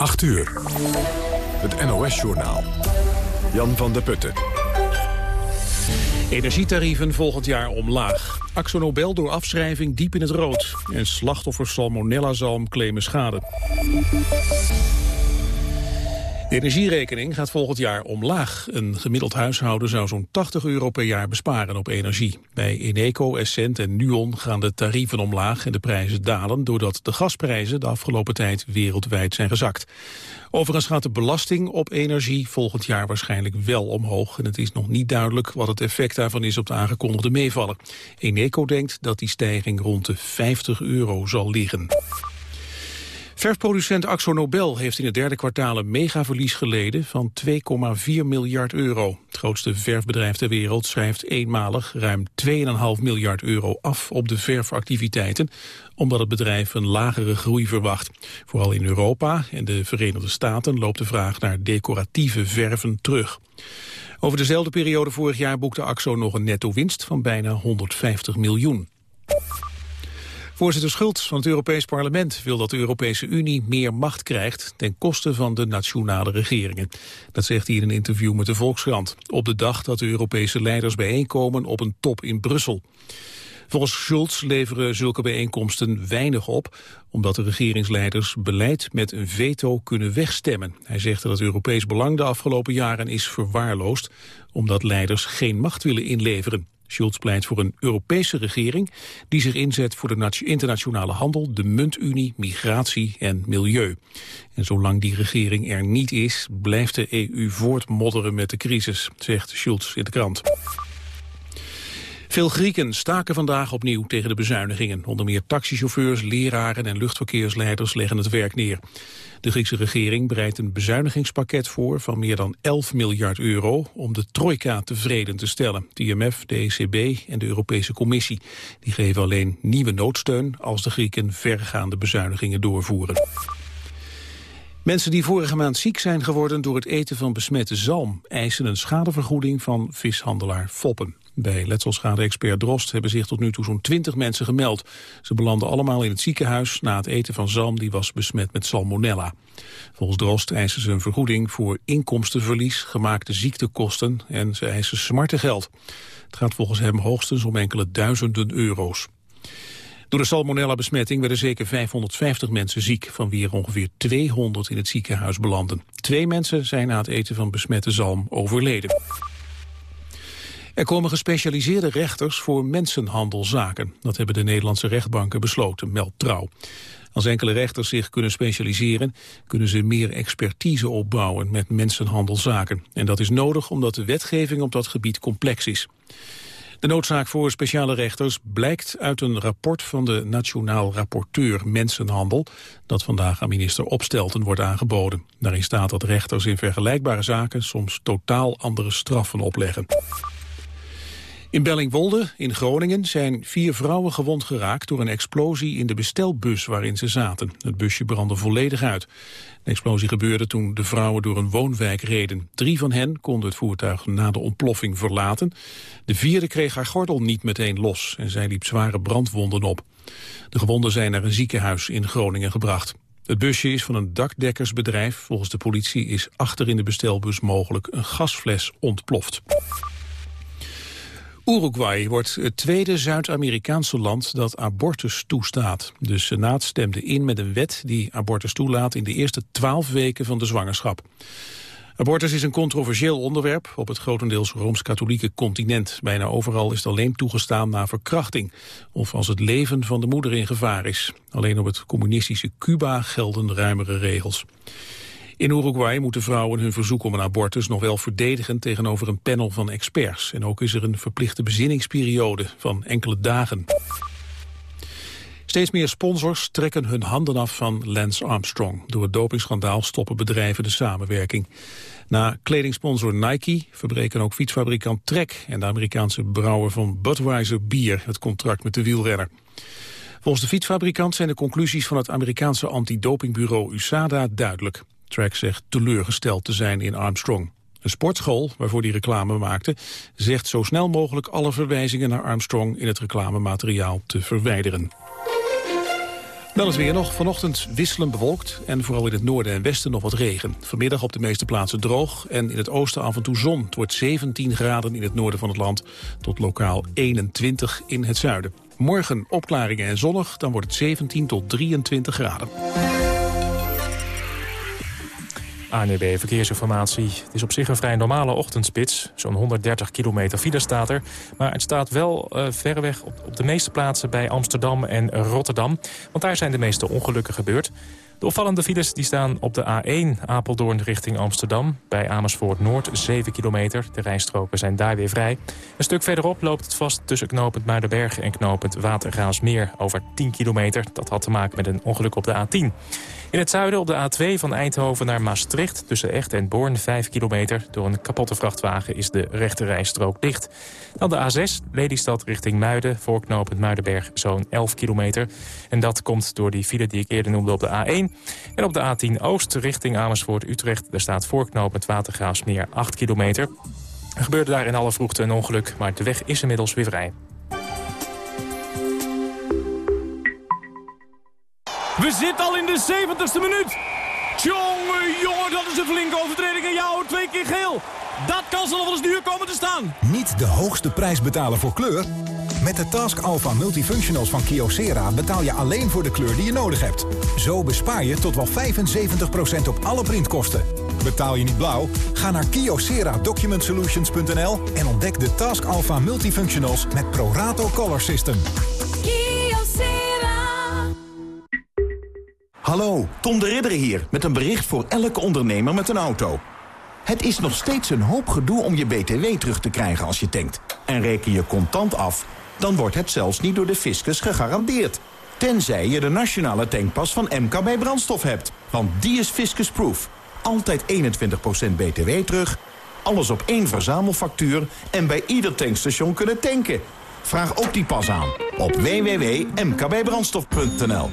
8 uur. Het NOS-journaal. Jan van der Putten. Energietarieven volgend jaar omlaag. Axo Nobel door afschrijving diep in het rood. En slachtoffers salmonella-zalm claimen schade. De energierekening gaat volgend jaar omlaag. Een gemiddeld huishouden zou zo'n 80 euro per jaar besparen op energie. Bij Eneco, Essent en Nuon gaan de tarieven omlaag en de prijzen dalen... doordat de gasprijzen de afgelopen tijd wereldwijd zijn gezakt. Overigens gaat de belasting op energie volgend jaar waarschijnlijk wel omhoog. En het is nog niet duidelijk wat het effect daarvan is op de aangekondigde meevallen. Eneco denkt dat die stijging rond de 50 euro zal liggen. Verfproducent Axo Nobel heeft in het derde kwartaal een megaverlies geleden van 2,4 miljard euro. Het grootste verfbedrijf ter wereld schrijft eenmalig ruim 2,5 miljard euro af op de verfactiviteiten, omdat het bedrijf een lagere groei verwacht. Vooral in Europa en de Verenigde Staten loopt de vraag naar decoratieve verven terug. Over dezelfde periode vorig jaar boekte Axo nog een netto winst van bijna 150 miljoen. Voorzitter Schultz van het Europees Parlement wil dat de Europese Unie meer macht krijgt ten koste van de nationale regeringen. Dat zegt hij in een interview met de Volkskrant, op de dag dat de Europese leiders bijeenkomen op een top in Brussel. Volgens Schultz leveren zulke bijeenkomsten weinig op, omdat de regeringsleiders beleid met een veto kunnen wegstemmen. Hij zegt dat het Europees belang de afgelopen jaren is verwaarloosd, omdat leiders geen macht willen inleveren. Schulz pleit voor een Europese regering die zich inzet voor de internationale handel, de muntunie, migratie en milieu. En zolang die regering er niet is, blijft de EU voortmodderen met de crisis, zegt Schulz in de krant. Veel Grieken staken vandaag opnieuw tegen de bezuinigingen. Onder meer taxichauffeurs, leraren en luchtverkeersleiders leggen het werk neer. De Griekse regering bereidt een bezuinigingspakket voor van meer dan 11 miljard euro om de trojka tevreden te stellen. De IMF, de ECB en de Europese Commissie. Die geven alleen nieuwe noodsteun als de Grieken vergaande bezuinigingen doorvoeren. Mensen die vorige maand ziek zijn geworden door het eten van besmette zalm... eisen een schadevergoeding van vishandelaar Foppen. Bij letselschade-expert Drost hebben zich tot nu toe zo'n 20 mensen gemeld. Ze belanden allemaal in het ziekenhuis na het eten van zalm die was besmet met salmonella. Volgens Drost eisen ze een vergoeding voor inkomstenverlies, gemaakte ziektekosten en ze eisen smartengeld. Het gaat volgens hem hoogstens om enkele duizenden euro's. Door de salmonella-besmetting werden zeker 550 mensen ziek, van wie er ongeveer 200 in het ziekenhuis belanden. Twee mensen zijn na het eten van besmette zalm overleden. Er komen gespecialiseerde rechters voor mensenhandelzaken. Dat hebben de Nederlandse rechtbanken besloten, meldt Trouw. Als enkele rechters zich kunnen specialiseren, kunnen ze meer expertise opbouwen met mensenhandelzaken. En dat is nodig omdat de wetgeving op dat gebied complex is. De noodzaak voor speciale rechters blijkt uit een rapport van de Nationaal Rapporteur Mensenhandel, dat vandaag aan minister Opstelten wordt aangeboden. Daarin staat dat rechters in vergelijkbare zaken soms totaal andere straffen opleggen. In Bellingwolde in Groningen zijn vier vrouwen gewond geraakt door een explosie in de bestelbus waarin ze zaten. Het busje brandde volledig uit. De explosie gebeurde toen de vrouwen door een woonwijk reden. Drie van hen konden het voertuig na de ontploffing verlaten. De vierde kreeg haar gordel niet meteen los en zij liep zware brandwonden op. De gewonden zijn naar een ziekenhuis in Groningen gebracht. Het busje is van een dakdekkersbedrijf. Volgens de politie is achter in de bestelbus mogelijk een gasfles ontploft. Uruguay wordt het tweede Zuid-Amerikaanse land dat abortus toestaat. De Senaat stemde in met een wet die abortus toelaat in de eerste twaalf weken van de zwangerschap. Abortus is een controversieel onderwerp op het grotendeels Rooms-Katholieke continent. Bijna overal is het alleen toegestaan na verkrachting of als het leven van de moeder in gevaar is. Alleen op het communistische Cuba gelden ruimere regels. In Uruguay moeten vrouwen hun verzoek om een abortus nog wel verdedigen tegenover een panel van experts. En ook is er een verplichte bezinningsperiode van enkele dagen. Steeds meer sponsors trekken hun handen af van Lance Armstrong. Door het dopingschandaal stoppen bedrijven de samenwerking. Na kledingsponsor Nike verbreken ook fietsfabrikant Trek... en de Amerikaanse brouwer van Budweiser Bier het contract met de wielrenner. Volgens de fietsfabrikant zijn de conclusies van het Amerikaanse antidopingbureau USADA duidelijk. Track zegt teleurgesteld te zijn in Armstrong. Een sportschool, waarvoor hij reclame maakte, zegt zo snel mogelijk alle verwijzingen naar Armstrong in het reclamemateriaal te verwijderen. Dan is weer nog vanochtend wisselend bewolkt en vooral in het noorden en westen nog wat regen. Vanmiddag op de meeste plaatsen droog en in het oosten af en toe zon. Het wordt 17 graden in het noorden van het land tot lokaal 21 in het zuiden. Morgen opklaringen en zonnig, dan wordt het 17 tot 23 graden. ANUB Verkeersinformatie. Het is op zich een vrij normale ochtendspits. Zo'n 130 kilometer file staat er. Maar het staat wel uh, verreweg op, op de meeste plaatsen bij Amsterdam en Rotterdam. Want daar zijn de meeste ongelukken gebeurd. De opvallende files die staan op de A1 Apeldoorn richting Amsterdam. Bij Amersfoort Noord 7 kilometer. De rijstroken zijn daar weer vrij. Een stuk verderop loopt het vast tussen knooppunt Muidenberg en knooppunt Watergraafsmeer over 10 kilometer. Dat had te maken met een ongeluk op de A10. In het zuiden op de A2 van Eindhoven naar Maastricht... tussen Echt en Born 5 kilometer. Door een kapotte vrachtwagen is de rechte rijstrook dicht. Dan de A6, Lelystad richting Muiden... voorknopend Muidenberg zo'n 11 kilometer. En dat komt door die file die ik eerder noemde op de A1. En op de A10 Oost richting Amersfoort-Utrecht... daar staat voorknopend Watergraafsmeer 8 kilometer. Er gebeurde daar in alle vroegte een ongeluk... maar de weg is inmiddels weer vrij. We zitten al in de 70ste minuut. Jongen, jongen, dat is een flinke overtreding. En jou, twee keer geel. Dat kan ze nog wel eens duur komen te staan. Niet de hoogste prijs betalen voor kleur? Met de Task Alpha Multifunctionals van Kyocera betaal je alleen voor de kleur die je nodig hebt. Zo bespaar je tot wel 75% op alle printkosten. Betaal je niet blauw? Ga naar kyocera-document-solutions.nl en ontdek de Task Alpha Multifunctionals met Prorato Color System. Hallo, Tom de Ridder hier met een bericht voor elke ondernemer met een auto. Het is nog steeds een hoop gedoe om je BTW terug te krijgen als je tankt. En reken je contant af, dan wordt het zelfs niet door de fiscus gegarandeerd. Tenzij je de nationale tankpas van MKB Brandstof hebt. Want die is fiscusproof. Altijd 21% BTW terug, alles op één verzamelfactuur... en bij ieder tankstation kunnen tanken. Vraag ook die pas aan op www.mkbbrandstof.nl.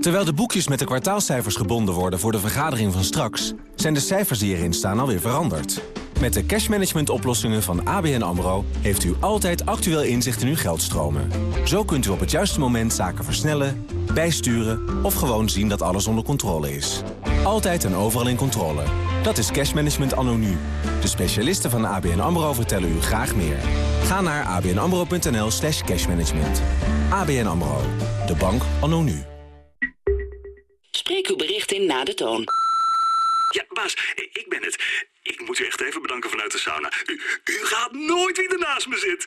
Terwijl de boekjes met de kwartaalcijfers gebonden worden voor de vergadering van straks... zijn de cijfers die erin staan alweer veranderd. Met de cashmanagement oplossingen van ABN AMRO... heeft u altijd actueel inzicht in uw geldstromen. Zo kunt u op het juiste moment zaken versnellen, bijsturen... of gewoon zien dat alles onder controle is. Altijd en overal in controle. Dat is cashmanagement anno nu. De specialisten van ABN AMRO vertellen u graag meer. Ga naar abnamro.nl slash cashmanagement. ABN AMRO. De bank anno nu. Spreek uw bericht in na de toon. Ja, baas, ik ben het. Ik moet u echt even bedanken vanuit de sauna. U, u gaat nooit wie ernaast me zit.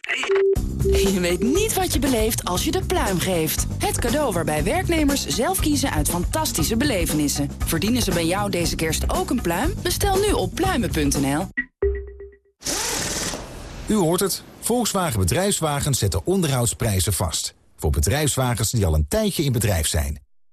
Je weet niet wat je beleeft als je de pluim geeft. Het cadeau waarbij werknemers zelf kiezen uit fantastische belevenissen. Verdienen ze bij jou deze kerst ook een pluim? Bestel nu op pluimen.nl. U hoort het. Volkswagen Bedrijfswagens zetten onderhoudsprijzen vast. Voor bedrijfswagens die al een tijdje in bedrijf zijn.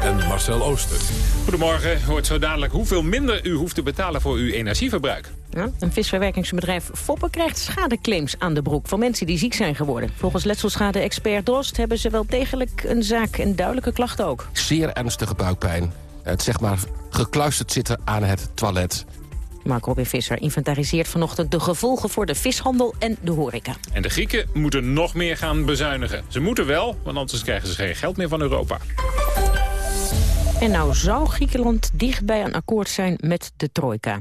en Marcel Ooster. Goedemorgen. Hoort zo dadelijk hoeveel minder u hoeft te betalen voor uw energieverbruik. Ja, een visverwerkingsbedrijf Foppen krijgt schadeclaims aan de broek... van mensen die ziek zijn geworden. Volgens letselschade-expert Drost hebben ze wel degelijk een zaak... en duidelijke klachten ook. Zeer ernstige buikpijn. Het zeg maar gekluisterd zitten aan het toilet. Mark Robin Visser inventariseert vanochtend de gevolgen voor de vishandel en de horeca. En de Grieken moeten nog meer gaan bezuinigen. Ze moeten wel, want anders krijgen ze geen geld meer van Europa. En nou zou Griekenland dichtbij een akkoord zijn met de trojka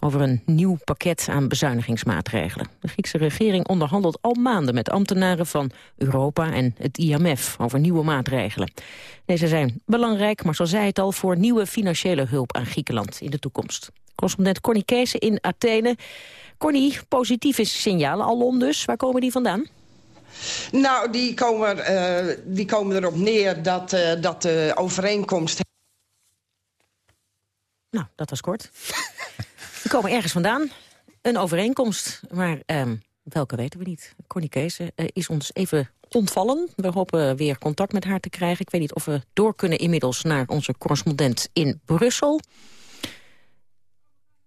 over een nieuw pakket aan bezuinigingsmaatregelen. De Griekse regering onderhandelt al maanden met ambtenaren van Europa en het IMF over nieuwe maatregelen. Deze zijn belangrijk, maar zoals zei het al, voor nieuwe financiële hulp aan Griekenland in de toekomst. Correspondent Connie Kees in Athene. Connie, positieve signalen al dus. Waar komen die vandaan? Nou, die komen, uh, die komen erop neer dat, uh, dat de overeenkomst... Nou, dat was kort. die komen ergens vandaan. Een overeenkomst. Maar um, Welke weten we niet. Connie Kees eh, is ons even ontvallen. We hopen weer contact met haar te krijgen. Ik weet niet of we door kunnen inmiddels naar onze correspondent in Brussel.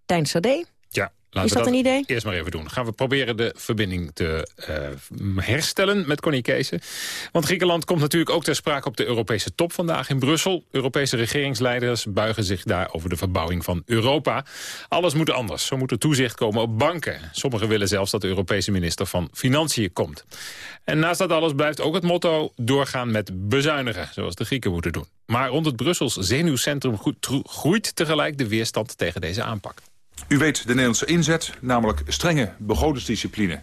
Tijn Sade. Ja, Is dat een idee? Eerst maar even doen. Gaan we proberen de verbinding te uh, herstellen met Connie Kees. Want Griekenland komt natuurlijk ook ter sprake op de Europese top vandaag in Brussel. Europese regeringsleiders buigen zich daar over de verbouwing van Europa. Alles moet anders. Zo moet er toezicht komen op banken. Sommigen willen zelfs dat de Europese minister van Financiën komt. En naast dat alles blijft ook het motto doorgaan met bezuinigen. Zoals de Grieken moeten doen. Maar rond het Brussels zenuwcentrum groeit tegelijk de weerstand tegen deze aanpak. U weet de Nederlandse inzet, namelijk strenge begrotingsdiscipline.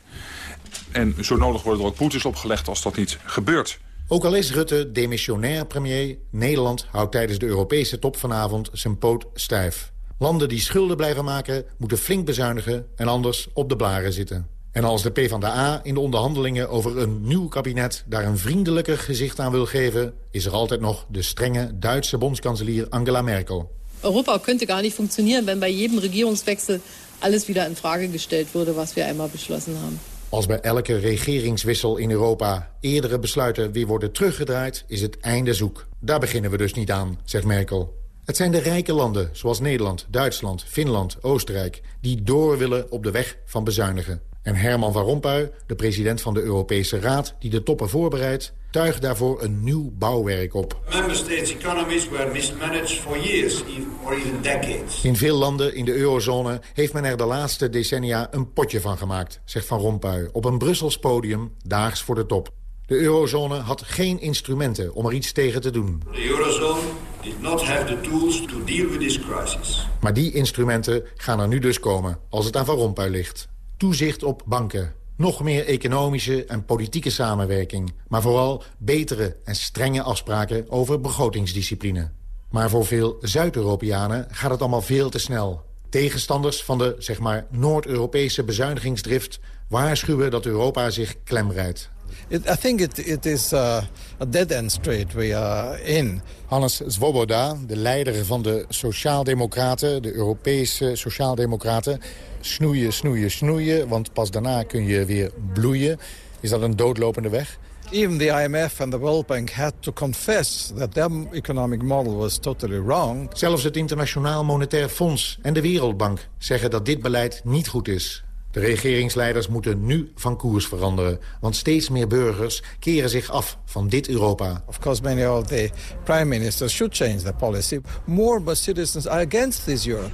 En zo nodig worden er ook boetes opgelegd als dat niet gebeurt. Ook al is Rutte demissionair premier, Nederland houdt tijdens de Europese top vanavond zijn poot stijf. Landen die schulden blijven maken, moeten flink bezuinigen en anders op de blaren zitten. En als de PvdA in de onderhandelingen over een nieuw kabinet daar een vriendelijker gezicht aan wil geven, is er altijd nog de strenge Duitse bondskanselier Angela Merkel. Europa könnte gar nicht funktionieren, wenn bei jedem Regierungswechsel alles wieder in Frage gestellt würde, was wir einmal beschlossen haben. Als bij elke regeringswissel in Europa eerdere besluiten weer worden teruggedraaid, is het einde zoek. Daar beginnen we dus niet aan, zegt Merkel. Het zijn de rijke landen, zoals Nederland, Duitsland, Finland, Oostenrijk... die door willen op de weg van bezuinigen. En Herman van Rompuy, de president van de Europese Raad... die de toppen voorbereidt, tuigt daarvoor een nieuw bouwwerk op. Member states' economies were mismanaged for years or even decades. In veel landen in de eurozone heeft men er de laatste decennia een potje van gemaakt, zegt Van Rompuy, op een Brussels podium, daags voor de top. De eurozone had geen instrumenten om er iets tegen te doen. The eurozone did not have the tools to deal with this crisis. Maar die instrumenten gaan er nu dus komen, als het aan Van Rompuy ligt. Toezicht op banken, nog meer economische en politieke samenwerking... maar vooral betere en strenge afspraken over begrotingsdiscipline. Maar voor veel Zuid-Europeanen gaat het allemaal veel te snel. Tegenstanders van de, zeg maar, Noord-Europese bezuinigingsdrift... waarschuwen dat Europa zich klemrijdt. It, I think it, it is uh, a dead-end street we are in. Hannes Svoboda, de leider van de Sociaaldemocraten... de Europese Sociaaldemocraten snoeien, snoeien, snoeien... want pas daarna kun je weer bloeien. Is dat een doodlopende weg? Even the IMF and the World Bank had to confess that their economic model was totally wrong. Zelfs het Internationaal Monetair Fonds en de Wereldbank zeggen dat dit beleid niet goed is. De regeringsleiders moeten nu van koers veranderen. Want steeds meer burgers keren zich af van dit Europa. Of course, many of the prime ministers should change their policy. More but citizens are against this Europe.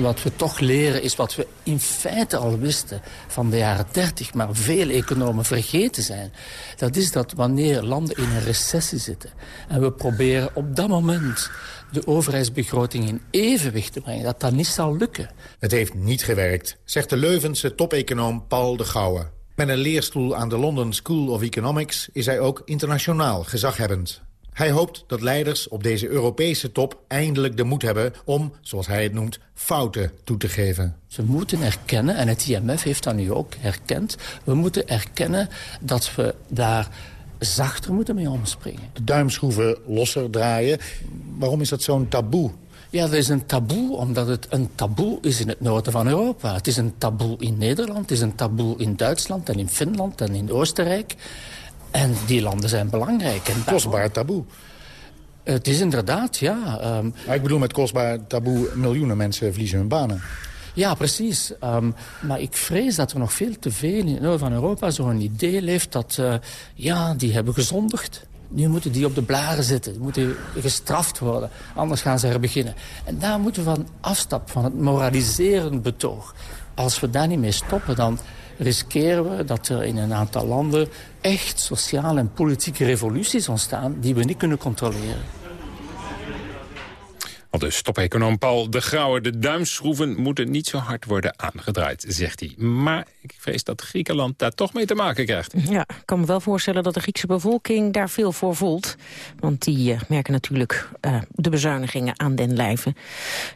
Wat we toch leren is wat we in feite al wisten van de jaren 30... maar veel economen vergeten zijn. Dat is dat wanneer landen in een recessie zitten... en we proberen op dat moment de overheidsbegroting in evenwicht te brengen... dat dat niet zal lukken. Het heeft niet gewerkt, zegt de Leuvense topeconoom Paul de Gouwe. Met een leerstoel aan de London School of Economics... is hij ook internationaal gezaghebbend. Hij hoopt dat leiders op deze Europese top eindelijk de moed hebben om, zoals hij het noemt, fouten toe te geven. Ze moeten erkennen, en het IMF heeft dat nu ook erkend... we moeten erkennen dat we daar zachter moeten mee omspringen. De duimschroeven losser draaien. Waarom is dat zo'n taboe? Ja, dat is een taboe omdat het een taboe is in het noorden van Europa. Het is een taboe in Nederland, het is een taboe in Duitsland en in Finland en in Oostenrijk. En die landen zijn belangrijk. En kostbaar taboe. Het is inderdaad, ja. Um... Maar ik bedoel met kostbaar taboe, miljoenen mensen verliezen hun banen. Ja, precies. Um, maar ik vrees dat er nog veel te veel in het noorden van Europa zo'n idee leeft dat, uh, ja, die hebben gezondigd. Nu moeten die op de blaren zitten, die moeten gestraft worden. Anders gaan ze er beginnen. En daar moeten we van afstappen, van het moraliserend betoog. Als we daar niet mee stoppen, dan riskeren we dat er in een aantal landen echt sociale en politieke revoluties ontstaan die we niet kunnen controleren. Al dus topeconoom Paul de Grauwe. De duimschroeven moeten niet zo hard worden aangedraaid, zegt hij. Maar ik vrees dat Griekenland daar toch mee te maken krijgt. Ja, ik kan me wel voorstellen dat de Griekse bevolking daar veel voor voelt. Want die uh, merken natuurlijk uh, de bezuinigingen aan den lijve.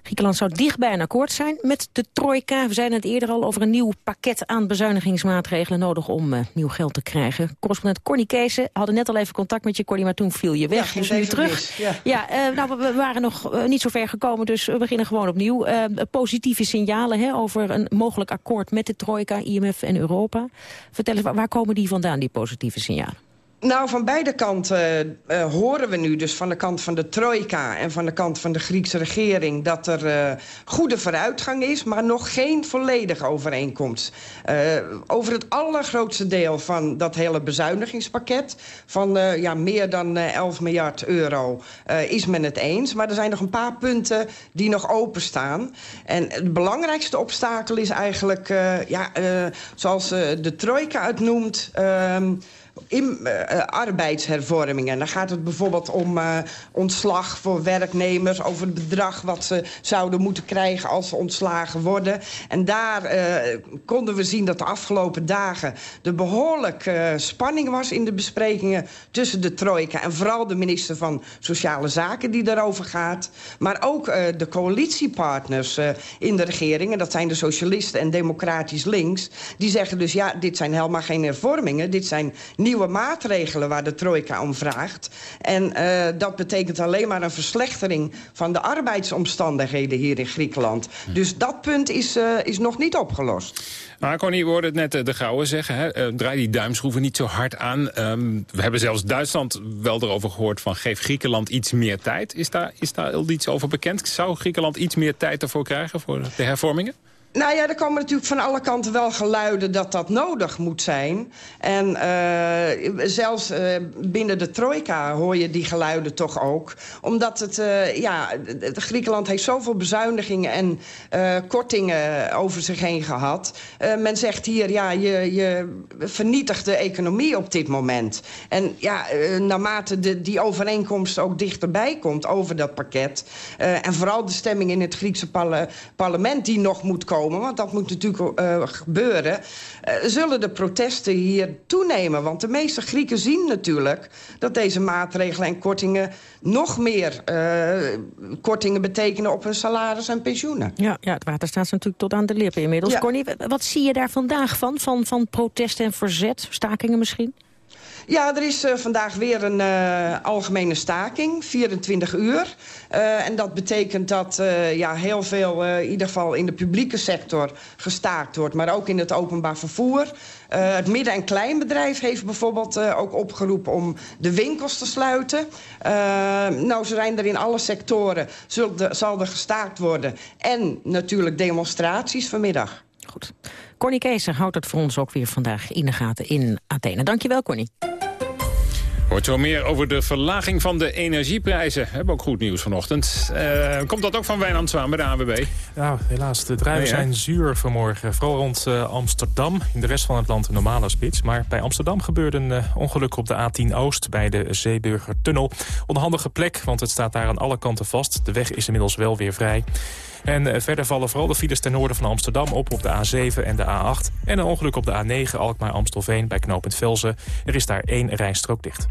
Griekenland zou dichtbij een akkoord zijn met de trojka. We zijn het eerder al over een nieuw pakket aan bezuinigingsmaatregelen nodig om uh, nieuw geld te krijgen. Correspondent Corny Kees hadden net al even contact met je, Corny, maar toen viel je weg. Ja, dus nu terug. Mis, ja, ja nou, we waren nog niet zo zover gekomen, dus we beginnen gewoon opnieuw. Uh, positieve signalen hè, over een mogelijk akkoord met de trojka, IMF en Europa. Vertel eens, waar komen die vandaan, die positieve signalen? Nou, van beide kanten uh, horen we nu, dus van de kant van de trojka... en van de kant van de Griekse regering... dat er uh, goede vooruitgang is, maar nog geen volledige overeenkomst. Over het allergrootste deel van dat hele bezuinigingspakket... van ja, meer dan 11 miljard euro is men het eens. Maar er zijn nog een paar punten die nog openstaan. En het belangrijkste obstakel is eigenlijk, ja, zoals de trojka het noemt... In, uh, arbeidshervormingen. Dan gaat het bijvoorbeeld om uh, ontslag voor werknemers... over het bedrag wat ze zouden moeten krijgen als ze ontslagen worden. En daar konden we zien dat de afgelopen dagen... er behoorlijk spanning was in de besprekingen tussen de trojka... en vooral de minister van Sociale Zaken die daarover gaat. Maar ook de coalitiepartners in de regering... en dat zijn de socialisten en democratisch links... die zeggen dus ja, dit zijn helemaal geen hervormingen... dit zijn nieuwe maatregelen waar de trojka om vraagt. En uh, dat betekent alleen maar een verslechtering van de arbeidsomstandigheden hier in Griekenland. Dus dat punt is, uh, is nog niet opgelost. Maar Connie, we hoorden het net de Gouwen zeggen. Hè? Draai die duimschroeven niet zo hard aan. Um, we hebben zelfs Duitsland wel erover gehoord van... geef Griekenland iets meer tijd. Is daar, is daar al iets over bekend? Zou Griekenland iets meer tijd ervoor krijgen voor de hervormingen? Nou ja, er komen natuurlijk van alle kanten wel geluiden dat dat nodig moet zijn. En uh, zelfs uh, binnen de trojka hoor je die geluiden toch ook. Omdat het, uh, ja, Griekenland heeft zoveel bezuinigingen en kortingen over zich heen gehad. men zegt hier, ja, je, je vernietigt de economie op dit moment. En ja, naarmate de, die overeenkomst ook dichterbij komt over dat pakket... en vooral de stemming in het Griekse parle parlement die nog moet komen want dat moet natuurlijk uh, gebeuren... Uh, zullen de protesten hier toenemen. Want de meeste Grieken zien natuurlijk dat deze maatregelen en kortingen... nog meer uh, kortingen betekenen op hun salaris en pensioenen. Ja, ja het water staat natuurlijk tot aan de lippen inmiddels. Ja. Corny, wat zie je daar vandaag van? Van, van protesten en verzet, stakingen misschien? Ja, er is uh, vandaag weer een uh, algemene staking, 24 uur. Uh, en dat betekent dat ja, heel veel, in ieder geval in de publieke sector, gestaakt wordt. Maar ook in het openbaar vervoer. het midden- en kleinbedrijf heeft bijvoorbeeld ook opgeroepen om de winkels te sluiten. nou, zijn er in alle sectoren, zal er gestaakt worden. En natuurlijk demonstraties vanmiddag. Goed. Connie Keeser houdt het voor ons ook weer vandaag in de gaten in Athene. Dankjewel, Connie. Hoort zo meer over de verlaging van de energieprijzen. We hebben ook goed nieuws vanochtend. Uh, komt dat ook van Wijnand Zwaan bij de ANWB? Nou, helaas. De druiven nee, zijn zuur vanmorgen. Vooral rond uh, Amsterdam. In de rest van het land een normale spits. Maar bij Amsterdam gebeurde een uh, ongeluk op de A10 Oost... bij de Zeeburgertunnel. Onhandige plek, want het staat daar aan alle kanten vast. De weg is inmiddels wel weer vrij. En verder vallen vooral de files ten noorden van Amsterdam op op de A7 en de A8. En een ongeluk op de A9 Alkmaar-Amstelveen bij knooppunt Velzen. Er is daar één rijstrook dicht.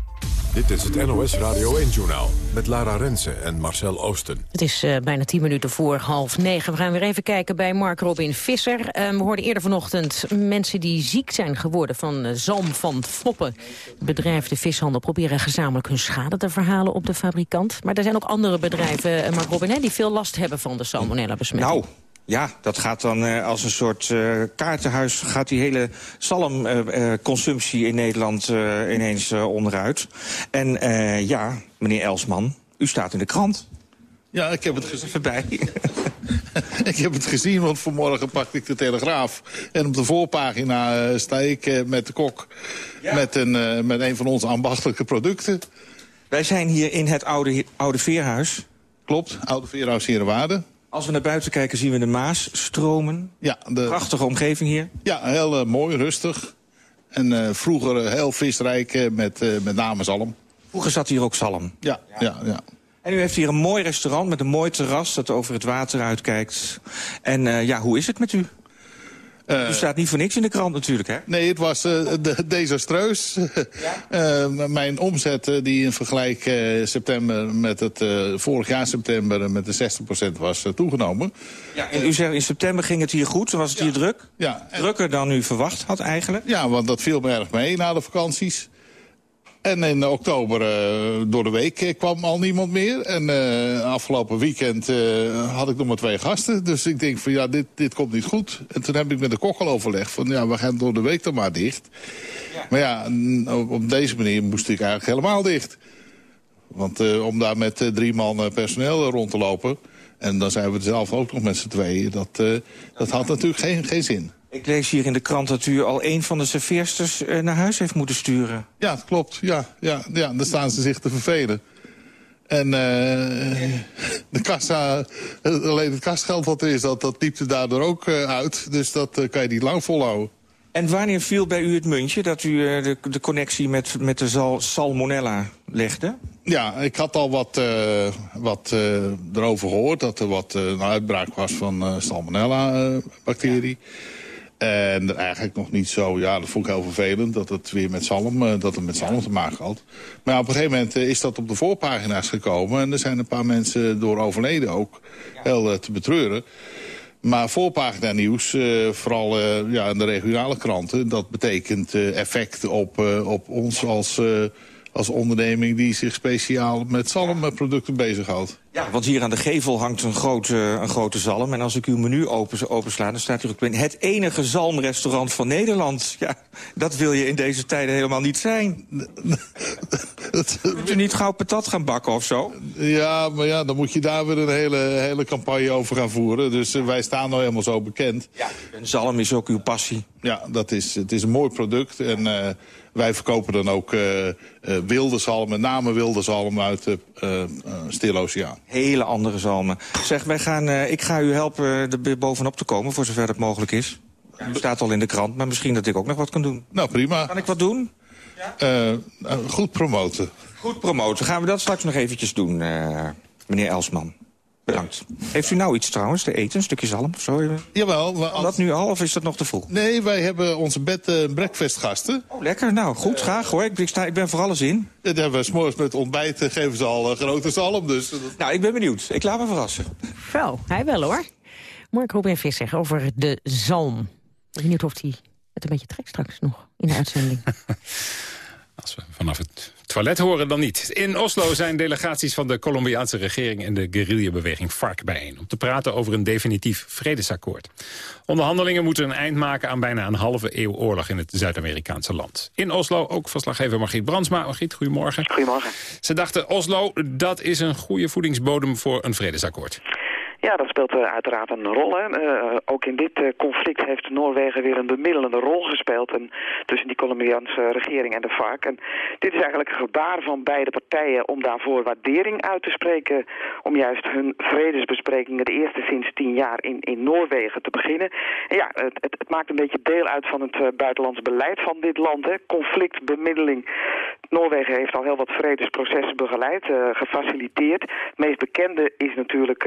Dit is het NOS Radio 1-journaal met Lara Rensen en Marcel Oosten. Het is uh, bijna tien minuten voor half negen. We gaan weer even kijken bij Mark Robin Visser. Uh, we hoorden eerder vanochtend mensen die ziek zijn geworden van uh, zalm van foppen. Het bedrijf De Vishandel proberen gezamenlijk hun schade te verhalen op de fabrikant. Maar er zijn ook andere bedrijven, Mark Robin, hè, die veel last hebben van de salmonella-besmetting. Nou. Ja, dat gaat dan uh, als een soort uh, kaartenhuis... gaat die hele zalmconsumptie uh, in Nederland ineens onderuit. En ja, meneer Elsman, u staat in de krant. Ja, ik heb het gezien. Voorbij. ik heb het gezien, want vanmorgen pakte ik de Telegraaf. En op de voorpagina sta ik met de kok... Ja. Met, een, met een van onze ambachtelijke producten. Wij zijn hier in het oude, oude veerhuis. Klopt, oude veerhuis Herenwaarde. Als we naar buiten kijken zien we de Maas stromen. Ja, de... Prachtige omgeving hier. Ja, heel uh, mooi, rustig. En uh, vroeger uh, heel visrijk met, met name zalm. Vroeger zat hier ook zalm. Ja, ja, ja, ja. En u heeft hier een mooi restaurant met een mooi terras dat over het water uitkijkt. En ja, hoe is het met u? Uh, u staat niet voor niks in de krant natuurlijk, hè? Nee, het was uh, de, desastreus. Ja? uh, mijn omzet die in vergelijk september met het vorig jaar september met de 60% was toegenomen. Ja, en u zegt in september ging het hier goed, was het ja. hier druk? Ja. Drukker dan u verwacht had eigenlijk? Ja, want dat viel me erg mee na de vakanties. En in oktober uh, door de week uh, kwam al niemand meer. En uh, afgelopen weekend had ik nog maar twee gasten. Dus ik denk van ja, dit, dit komt niet goed. En toen heb ik met de kok al overlegd van ja, we gaan door de week dan maar dicht. Ja. Maar ja, op, op, deze manier moest ik eigenlijk helemaal dicht. Want om daar met drie man personeel rond te lopen... en dan zijn we zelf ook nog met z'n tweeën... dat, dat had natuurlijk geen, geen zin. Ik lees hier in de krant dat u al een van de serveersters uh, naar huis heeft moeten sturen. Ja, dat klopt. Ja, ja, ja, daar staan ze zich te vervelen. En uh, de kassa, alleen het kastgeld wat er is, dat, dat diepte daardoor ook uit. Dus dat kan je niet lang volhouden. En wanneer viel bij u het muntje dat u de, de connectie met, met de sal salmonella legde? Ja, ik had al wat, wat erover gehoord dat er wat een uitbraak was van salmonella-bacterie. Ja. En eigenlijk nog niet zo, ja, dat vond ik heel vervelend... dat het weer met zalm, uh, dat het met zalm te maken had. Maar op een gegeven moment uh, is dat op de voorpagina's gekomen... en er zijn een paar mensen door overleden ook heel uh, te betreuren. Maar voorpagina nieuws, vooral ja, in de regionale kranten... dat betekent effect op, op ons als als onderneming die zich speciaal met zalmproducten bezighoudt. Ja, want hier aan de gevel hangt een grote, een grote zalm. En als ik uw menu open, opensla, dan staat hier ook het enige zalmrestaurant van Nederland. Ja, dat wil je in deze tijden helemaal niet zijn. Kunt u niet gauw patat gaan bakken of zo? Ja, maar ja, dan moet je daar weer een hele, hele campagne over gaan voeren. Dus uh, wij staan nou helemaal zo bekend. Ja, en zalm is ook uw passie. Ja, dat is, het is een mooi product. En uh, wij verkopen dan ook uh, wilde zalm, met name wilde zalm uit de Stille Oceaan. Hele andere zalmen. Zeg, wij gaan, ik ga u helpen er bovenop te komen, voor zover dat mogelijk is. U staat al in de krant, maar misschien dat ik ook nog wat kan doen. Nou, prima. Kan ik wat doen? Ja? goed promoten. Goed promoten. Gaan we dat straks nog eventjes doen, meneer Elsman. Bedankt. Heeft u nou iets trouwens te eten? Een stukje zalm of zo? Jawel. We, als... dat nu al of is dat nog te vroeg? Nee, wij hebben onze bed uh, breakfast gasten. Oh, lekker. Nou, goed. Graag hoor. Ik, sta, ik ben voor alles in. Dat hebben we s'morgens met ontbijt. Uh, geven ze al uh, grote zalm. Dus. Nou, ik ben benieuwd. Ik laat me verrassen. Zo, hij wel hoor. Mark Robin Visser over de zalm. Benieuwd of hij het een beetje trekt straks nog in de uitzending. Als we vanaf het toilet horen, dan niet. In Oslo zijn delegaties van de Colombiaanse regering... en de guerrillabeweging FARC bijeen... om te praten over een definitief vredesakkoord. Onderhandelingen moeten een eind maken aan bijna een halve eeuw oorlog... in het Zuid-Amerikaanse land. In Oslo ook verslaggever Margriet Brandsma. Margriet, goedemorgen. Goedemorgen. Ze dachten, Oslo, dat is een goede voedingsbodem voor een vredesakkoord. Ja, dat speelt uh, uiteraard een rol. Hè. Uh, ook in dit uh, conflict heeft Noorwegen weer een bemiddelende rol gespeeld en, tussen die Colombiaanse regering en de FARC. En dit is eigenlijk een gebaar van beide partijen om daarvoor waardering uit te spreken. Om juist hun vredesbesprekingen de eerste sinds tien jaar in, in Noorwegen te beginnen. En ja, het, het, het maakt een beetje deel uit van het buitenlands beleid van dit land. Hè. Conflictbemiddeling. Noorwegen heeft al heel wat vredesprocessen begeleid, gefaciliteerd. Het meest bekende is natuurlijk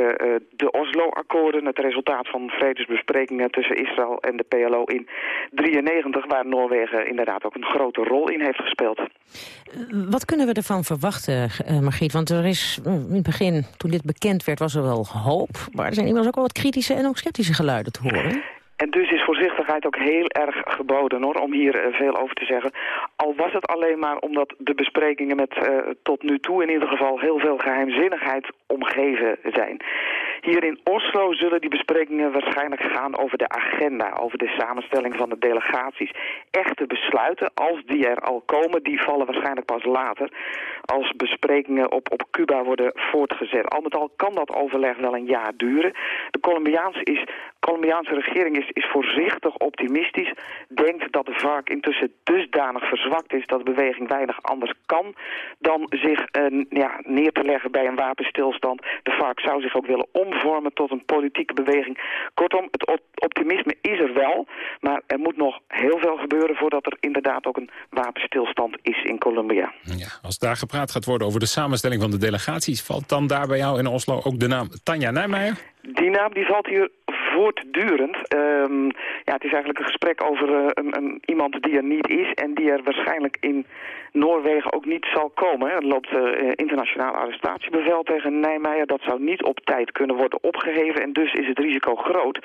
de de Oslo-akkoorden, het resultaat van vredesbesprekingen tussen Israël en de PLO in 93, waar Noorwegen inderdaad ook een grote rol in heeft gespeeld. Wat kunnen we ervan verwachten, uh, Margriet? Want er is mm, in het begin, toen dit bekend werd, was er wel hoop. Maar er zijn inmiddels ook wel wat kritische en ook sceptische geluiden te horen. En dus is voorzichtigheid ook heel erg geboden hoor, om hier uh, veel over te zeggen. Al was het alleen maar omdat de besprekingen met uh, tot nu toe in ieder geval heel veel geheimzinnigheid omgeven zijn. Hier in Oslo zullen die besprekingen waarschijnlijk gaan over de agenda, over de samenstelling van de delegaties. Echte besluiten, als die er al komen, die vallen waarschijnlijk pas later. Als besprekingen op, op Cuba worden voortgezet. Al met al kan dat overleg wel een jaar duren. De Colombiaanse, is, Colombiaanse regering is, is voorzichtig optimistisch. Denkt dat de vark intussen dusdanig verzwakt is dat de beweging weinig anders kan dan zich uh, ja, neer te leggen bij een wapenstilstand. De vark zou zich ook willen om vormen tot een politieke beweging. Kortom, het optimisme is er wel, maar er moet nog heel veel gebeuren voordat er inderdaad ook een wapenstilstand is in Colombia. Ja, als daar gepraat gaat worden over de samenstelling van de delegaties, valt dan daar bij jou in Oslo ook de naam Tanja Nijmeijer? Die naam die valt hier voortdurend. Ehm, ja, het is eigenlijk een gesprek over eh, een, een, iemand die er niet is en die er waarschijnlijk in Noorwegen ook niet zal komen. Er loopt uh, internationaal arrestatiebevel tegen Nijmeijer. Dat zou niet op tijd kunnen worden opgeheven en dus is het risico groot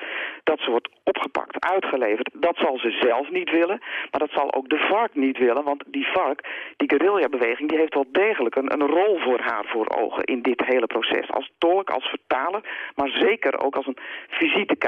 dat ze wordt opgepakt, uitgeleverd. Dat zal ze zelf niet willen, maar dat zal ook de vark niet willen, want die vark, die guerrilla-beweging, die heeft wel degelijk een, een rol voor haar voor ogen in dit hele proces. Als tolk, als vertaler, maar zeker ook als een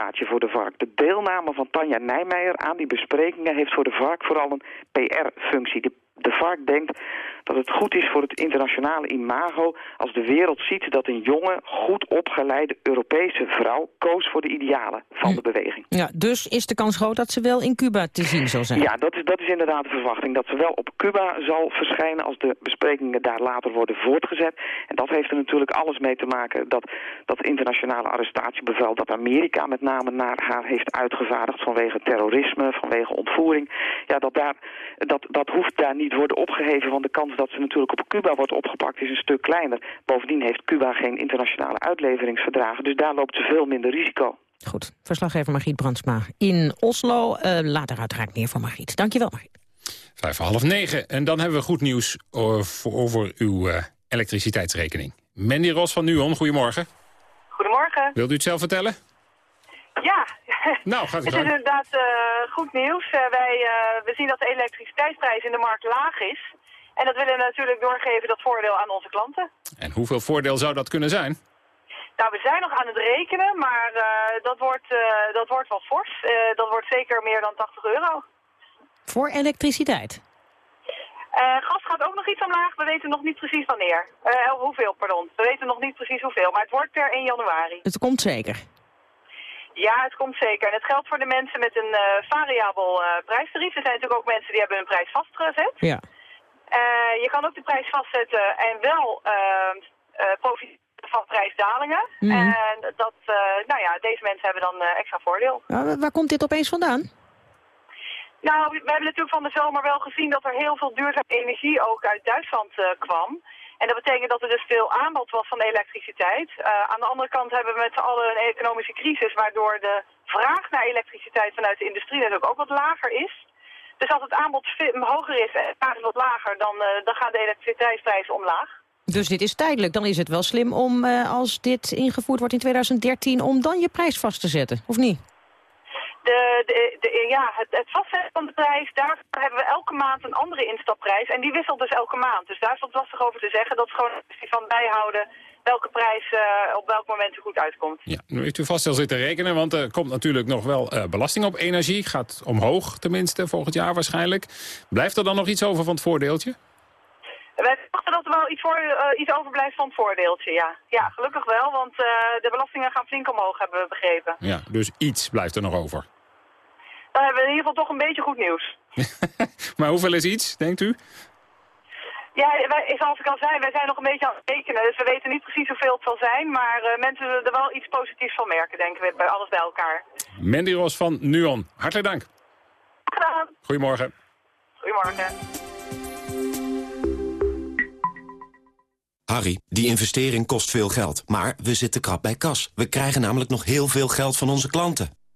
voor de vark. De deelname van Tanja Nijmeijer aan die besprekingen heeft voor de vark vooral een PR-functie. De de vark denkt dat het goed is voor het internationale imago... als de wereld ziet dat een jonge, goed opgeleide Europese vrouw... koos voor de idealen van de beweging. Ja, dus is de kans groot dat ze wel in Cuba te zien zal zijn? Ja, dat is, dat is inderdaad de verwachting. Dat ze wel op Cuba zal verschijnen als de besprekingen daar later worden voortgezet. En dat heeft er natuurlijk alles mee te maken... dat dat internationale arrestatiebevel... dat Amerika met name naar haar heeft uitgevaardigd... vanwege terrorisme, vanwege ontvoering. Ja, dat, daar, dat, dat hoeft daar niet worden opgeheven... want de kans dat ze natuurlijk op Cuba wordt opgepakt is een stuk kleiner. Bovendien heeft Cuba geen internationale uitleveringsverdragen, dus daar loopt ze veel minder risico. Goed, verslaggever Margriet Brandsma in Oslo. Uh, later uiteraard meer van Margriet. Dankjewel Margriet. Vijf voor half negen. En dan hebben we goed nieuws over uw uh, elektriciteitsrekening. Mandy Ros van Nuon, goedemorgen. Goedemorgen. Wilt u het zelf vertellen? Ja. Nou, gaat het is inderdaad uh, goed nieuws. Uh, wij, uh, we zien dat de elektriciteitsprijs in de markt laag is. En dat willen we natuurlijk doorgeven, dat voordeel aan onze klanten. En hoeveel voordeel zou dat kunnen zijn? Nou, we zijn nog aan het rekenen, maar uh, dat, wordt, uh, dat wordt wel fors. Uh, dat wordt zeker meer dan 80 euro. Voor elektriciteit? gas gaat ook nog iets omlaag. We weten nog niet precies wanneer. hoeveel, pardon. We weten nog niet precies hoeveel, maar het wordt per 1 januari. Het komt zeker? Ja, het komt zeker. En het geldt voor de mensen met een variabel prijstarief. Er zijn natuurlijk ook mensen die hebben hun prijs vastgezet. Ja. Uh, je kan ook de prijs vastzetten en wel uh, profiteren van prijsdalingen. Mm. En dat, nou ja, deze mensen hebben dan extra voordeel. waar komt dit opeens vandaan? Nou, we, we, hebben natuurlijk van de zomer wel gezien dat er heel veel duurzame energie ook uit Duitsland kwam. En dat betekent dat er dus veel aanbod was van elektriciteit. aan de andere kant hebben we met z'n allen een economische crisis... waardoor de vraag naar elektriciteit vanuit de industrie natuurlijk ook wat lager is. Dus als het aanbod hoger is en het vraag is wat lager, dan, uh, dan gaan de elektriciteitsprijzen omlaag. Dus dit is tijdelijk. Dan is het wel slim om, uh, als dit ingevoerd wordt in 2013, om dan je prijs vast te zetten, of niet? De, de, de, ja, het, het, vastzetten van de prijs, daar hebben we elke maand een andere instapprijs. En die wisselt dus elke maand. Dus daar is wat lastig over te zeggen. Dat is gewoon een kwestie van bijhouden welke prijs uh, op welk moment er goed uitkomt. Ja, nu heeft u vast wel zitten rekenen, want er komt natuurlijk nog wel uh, belasting op energie. Gaat omhoog tenminste, volgend jaar waarschijnlijk. Blijft er dan nog iets over van het voordeeltje? Wij verwachten dat er wel iets, voor, uh, iets overblijft van het voordeeltje, ja. Ja, gelukkig wel, want de belastingen gaan flink omhoog, hebben we begrepen. Ja, dus iets blijft er nog over. Dan hebben we in ieder geval toch een beetje goed nieuws. maar hoeveel is iets, denkt u? Ja, wij, zoals ik al zei, wij zijn nog een beetje aan het rekenen. Dus we weten niet precies hoeveel het zal zijn. Maar uh, mensen zullen er wel iets positiefs van merken, denken we, bij alles bij elkaar. Mandy Ros van Nuon, hartelijk dank. Gedaan. Goedemorgen. Goedemorgen. Harry, die investering kost veel geld. Maar we zitten krap bij kas. We krijgen namelijk nog heel veel geld van onze klanten.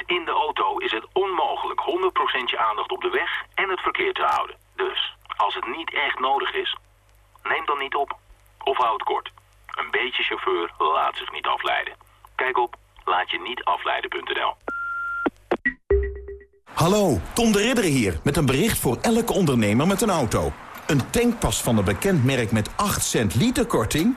In de auto is het onmogelijk 100% je aandacht op de weg en het verkeer te houden. Dus, als het niet echt nodig is, neem dan niet op. Of houd kort. Een beetje chauffeur laat zich niet afleiden. Kijk op laatje-niet-afleiden.nl. Hallo, Tom de Ridder hier met een bericht voor elke ondernemer met een auto. Een tankpas van een bekend merk met 8 cent liter korting?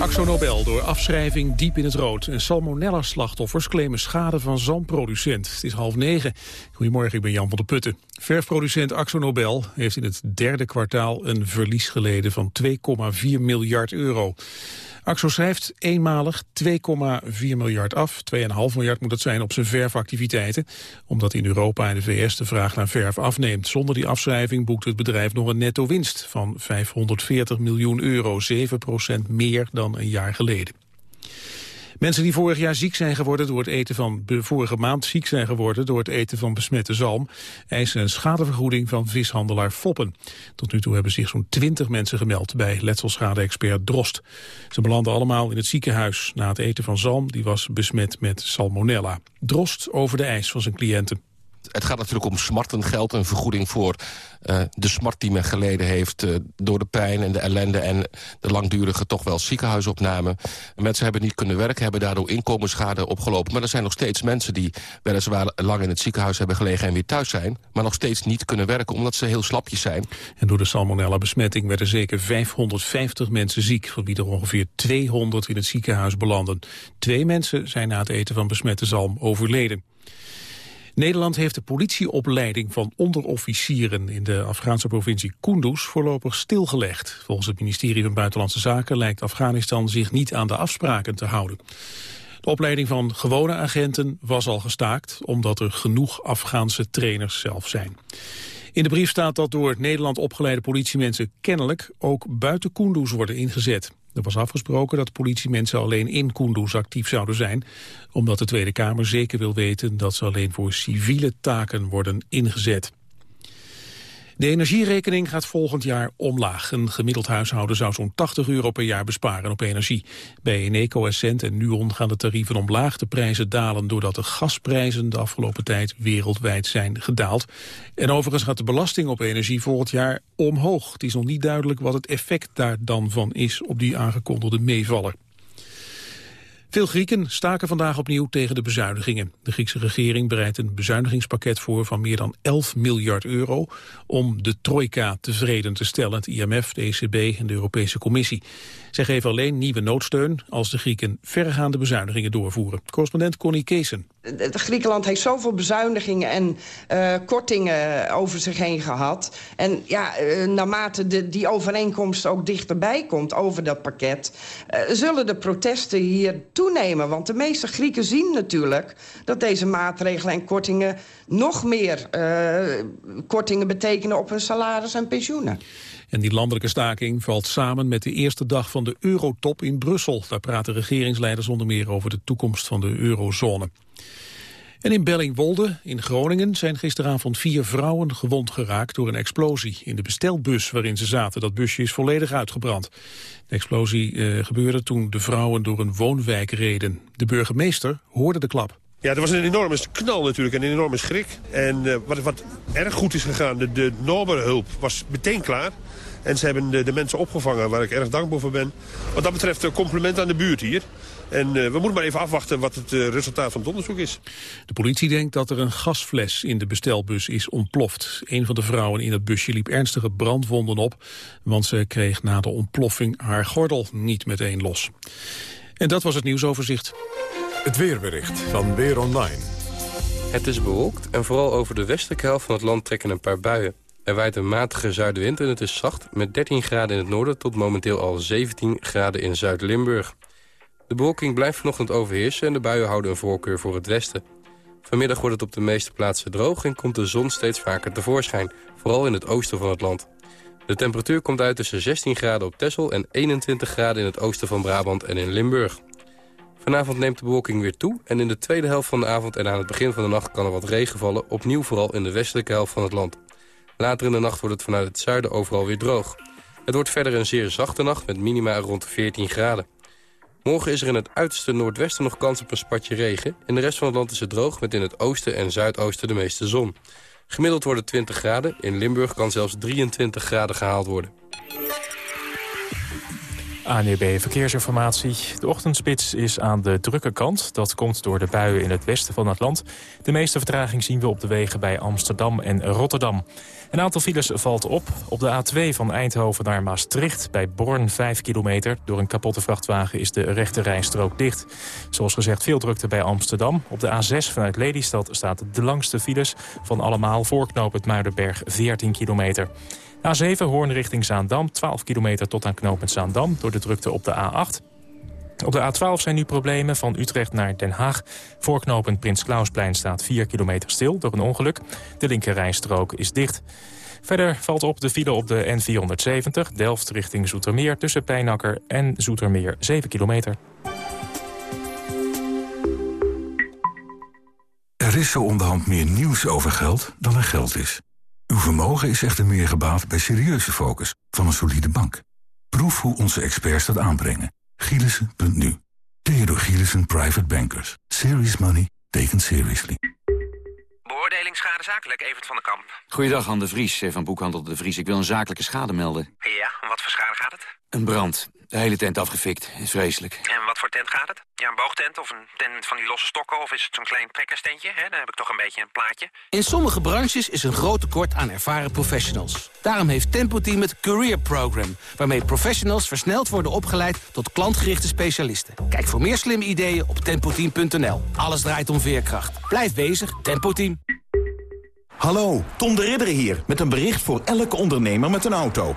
Axo Nobel door afschrijving diep in het rood. En salmonella-slachtoffers claimen schade van zalmproducent. Het is half negen. Goedemorgen, ik ben Jan van der Putten. Verfproducent Axo Nobel heeft in het derde kwartaal een verlies geleden van 2,4 miljard euro. Axo schrijft eenmalig 2,4 miljard af. 2,5 miljard moet het zijn op zijn verfactiviteiten. Omdat in Europa en de VS de vraag naar verf afneemt. Zonder die afschrijving boekt het bedrijf nog een netto winst van 540 miljoen euro. 7% meer dan een jaar geleden. Mensen die vorig jaar ziek zijn geworden door het eten van vorige maand ziek zijn geworden door het eten van besmette zalm, eisen een schadevergoeding van vishandelaar Foppen. Tot nu toe hebben zich zo'n 20 mensen gemeld bij letselschade-expert Drost. Ze belanden allemaal in het ziekenhuis na het eten van zalm die was besmet met salmonella. Drost over de eis van zijn cliënten. Het gaat natuurlijk om smartengeld, een vergoeding voor uh, de smart die men geleden heeft... Uh, door de pijn en de ellende en de langdurige toch wel ziekenhuisopname. Mensen hebben niet kunnen werken, hebben daardoor inkomensschade opgelopen. Maar er zijn nog steeds mensen die weliswaar lang in het ziekenhuis hebben gelegen... en weer thuis zijn, maar nog steeds niet kunnen werken... omdat ze heel slapjes zijn. En door de salmonella-besmetting werden zeker 550 mensen ziek... van wie er ongeveer 200 in het ziekenhuis belanden. Twee mensen zijn na het eten van besmette zalm overleden. Nederland heeft de politieopleiding van onderofficieren in de Afghaanse provincie Kunduz voorlopig stilgelegd. Volgens het ministerie van Buitenlandse Zaken lijkt Afghanistan zich niet aan de afspraken te houden. De opleiding van gewone agenten was al gestaakt omdat er genoeg Afghaanse trainers zelf zijn. In de brief staat dat door Nederland opgeleide politiemensen kennelijk ook buiten Kunduz worden ingezet. Er was afgesproken dat politiemensen alleen in Kunduz actief zouden zijn, omdat de Tweede Kamer zeker wil weten dat ze alleen voor civiele taken worden ingezet. De energierekening gaat volgend jaar omlaag. Een gemiddeld huishouden zou zo'n 80 euro per jaar besparen op energie. Bij Eneco, Essent en Nuon gaan de tarieven omlaag. De prijzen dalen doordat de gasprijzen de afgelopen tijd wereldwijd zijn gedaald. En overigens gaat de belasting op energie volgend jaar omhoog. Het is nog niet duidelijk wat het effect daar dan van is op die aangekondigde meevaller. Veel Grieken staken vandaag opnieuw tegen de bezuinigingen. De Griekse regering bereidt een bezuinigingspakket voor van meer dan 11 miljard euro om de trojka tevreden te stellen, het IMF, de ECB en de Europese Commissie. Zij geven alleen nieuwe noodsteun als de Grieken verregaande bezuinigingen doorvoeren. Correspondent Connie Keesen. Griekenland heeft zoveel bezuinigingen en uh, kortingen over zich heen gehad. En ja, uh, naarmate de, die overeenkomst ook dichterbij komt over dat pakket... Zullen de protesten hier toenemen. Want de meeste Grieken zien natuurlijk dat deze maatregelen en kortingen... nog meer kortingen betekenen op hun salaris en pensioenen. En die landelijke staking valt samen met de eerste dag van de Eurotop in Brussel. Daar praten regeringsleiders onder meer over de toekomst van de eurozone. En in Bellingwolde in Groningen zijn gisteravond vier vrouwen gewond geraakt door een explosie in de bestelbus waarin ze zaten. Dat busje is volledig uitgebrand. De explosie uh, gebeurde toen de vrouwen door een woonwijk reden. De burgemeester hoorde de klap. Ja, er was een enorme knal natuurlijk, een enorme schrik. En uh, wat, wat erg goed is gegaan, de, de hulp was meteen klaar. En ze hebben de, de, mensen opgevangen, waar ik erg dankbaar voor ben. Wat dat betreft een compliment aan de buurt hier. En uh, we moeten maar even afwachten wat het resultaat van het onderzoek is. De politie denkt dat er een gasfles in de bestelbus is ontploft. Een van de vrouwen in het busje liep ernstige brandwonden op... want ze kreeg na de ontploffing haar gordel niet meteen los. En dat was het nieuwsoverzicht. Het weerbericht van Weer Online. Het is bewolkt en vooral over de westelijke helft van het land trekken een paar buien. Er waait een matige zuidenwind en het is zacht met 13 graden in het noorden... tot momenteel al 17 graden in Zuid-Limburg. De bewolking blijft vanochtend overheersen en de buien houden een voorkeur voor het westen. Vanmiddag wordt het op de meeste plaatsen droog en komt de zon steeds vaker tevoorschijn. Vooral in het oosten van het land. De temperatuur komt uit tussen 16 graden op Texel en 21 graden in het oosten van Brabant en in Limburg. Vanavond neemt de bewolking weer toe en in de tweede helft van de avond en aan het begin van de nacht kan er wat regen vallen, opnieuw vooral in de westelijke helft van het land. Later in de nacht wordt het vanuit het zuiden overal weer droog. Het wordt verder een zeer zachte nacht met minima rond 14 graden. Morgen is er in het uiterste noordwesten nog kans op een spatje regen. In de rest van het land is het droog met in het oosten en zuidoosten de meeste zon. Gemiddeld wordt het 20 graden. In Limburg kan zelfs 23 graden gehaald worden. ANEB Verkeersinformatie. De ochtendspits is aan de drukke kant. Dat komt door de buien in het westen van het land. De meeste vertraging zien we op de wegen bij Amsterdam en Rotterdam. Een aantal files valt op. Op de A2 van Eindhoven naar Maastricht bij Born 5 kilometer. Door een kapotte vrachtwagen is de rechte rijstrook dicht. Zoals gezegd veel drukte bij Amsterdam. Op de A6 vanuit Lelystad staat de langste files van allemaal voorknopend Muidenberg 14 kilometer. A7 Hoorn richting Zaandam, 12 kilometer tot aan knooppunt Zaandam... door de drukte op de A8. Op de A12 zijn nu problemen van Utrecht naar Den Haag. Voorknopend Prins Klausplein staat 4 kilometer stil door een ongeluk. De linkerrijstrook is dicht. Verder valt op de file op de N470, Delft richting Zoetermeer... tussen Pijnakker en Zoetermeer 7 kilometer. Er is zo onderhand meer nieuws over geld dan er geld is. Uw vermogen is echter meer gebaat bij serieuze focus van een solide bank. Proef hoe onze experts dat aanbrengen. Gielissen.nu. Theodor Gielissen Private Bankers. Serious money taken seriously. Beoordeling schade zakelijk, Evert van den Kamp. Goeiedag, Han de Vries van Boekhandel de Vries. Ik wil een zakelijke schade melden. Ja, om wat voor schade gaat het? Een brand. De hele tent afgefikt. Is vreselijk. En wat voor tent gaat het? Ja, een boogtent of een tent van die losse stokken... of is het zo'n klein trekkerstentje? Hè? Dan heb ik toch een beetje een plaatje. In sommige branches is een groot tekort aan ervaren professionals. Daarom heeft Tempo Team het Career Program... waarmee professionals versneld worden opgeleid tot klantgerichte specialisten. Kijk voor meer slimme ideeën op tempoteam.nl. Alles draait om veerkracht. Blijf bezig, Tempo Team. Hallo, Tom de Ridder hier met een bericht voor elke ondernemer met een auto.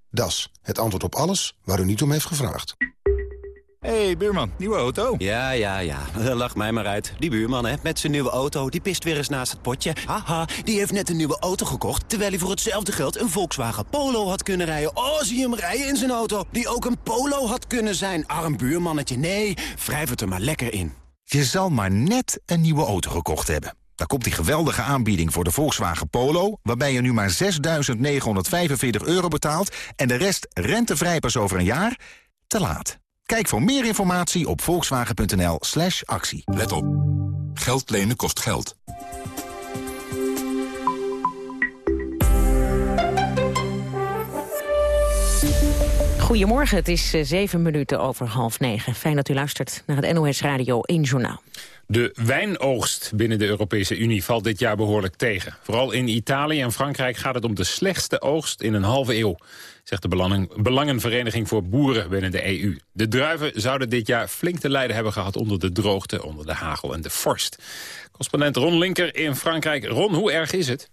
Das, het antwoord op alles waar u niet om heeft gevraagd. hey, buurman, nieuwe auto? Ja, ja, ja. Lach mij maar uit. Die buurman, hè, met zijn nieuwe auto, die pist weer eens naast het potje. Haha, die heeft net een nieuwe auto gekocht... terwijl hij voor hetzelfde geld een Volkswagen Polo had kunnen rijden. Oh, zie hem rijden in zijn auto, die ook een Polo had kunnen zijn. Arm buurmannetje, nee, wrijf het er maar lekker in. Je zal maar net een nieuwe auto gekocht hebben. Daar komt die geweldige aanbieding voor de Volkswagen Polo... waarbij je nu maar 6.945 euro betaalt... en de rest rentevrij pas over een jaar? Te laat. Kijk voor meer informatie op volkswagen.nl slash actie. Let op. Geld lenen kost geld. Goedemorgen, het is uh, zeven minuten over half negen. Fijn dat u luistert naar het NOS Radio 1 Journaal. De wijnoogst binnen de Europese Unie valt dit jaar behoorlijk tegen. Vooral in Italië en Frankrijk gaat het om de slechtste oogst in een halve eeuw zegt de belangen, Belangenvereniging voor Boeren binnen de EU. De druiven zouden dit jaar flink te lijden hebben gehad onder de droogte, onder de hagel en de vorst. Correspondent Ron Linker in Frankrijk. Ron, hoe erg is het?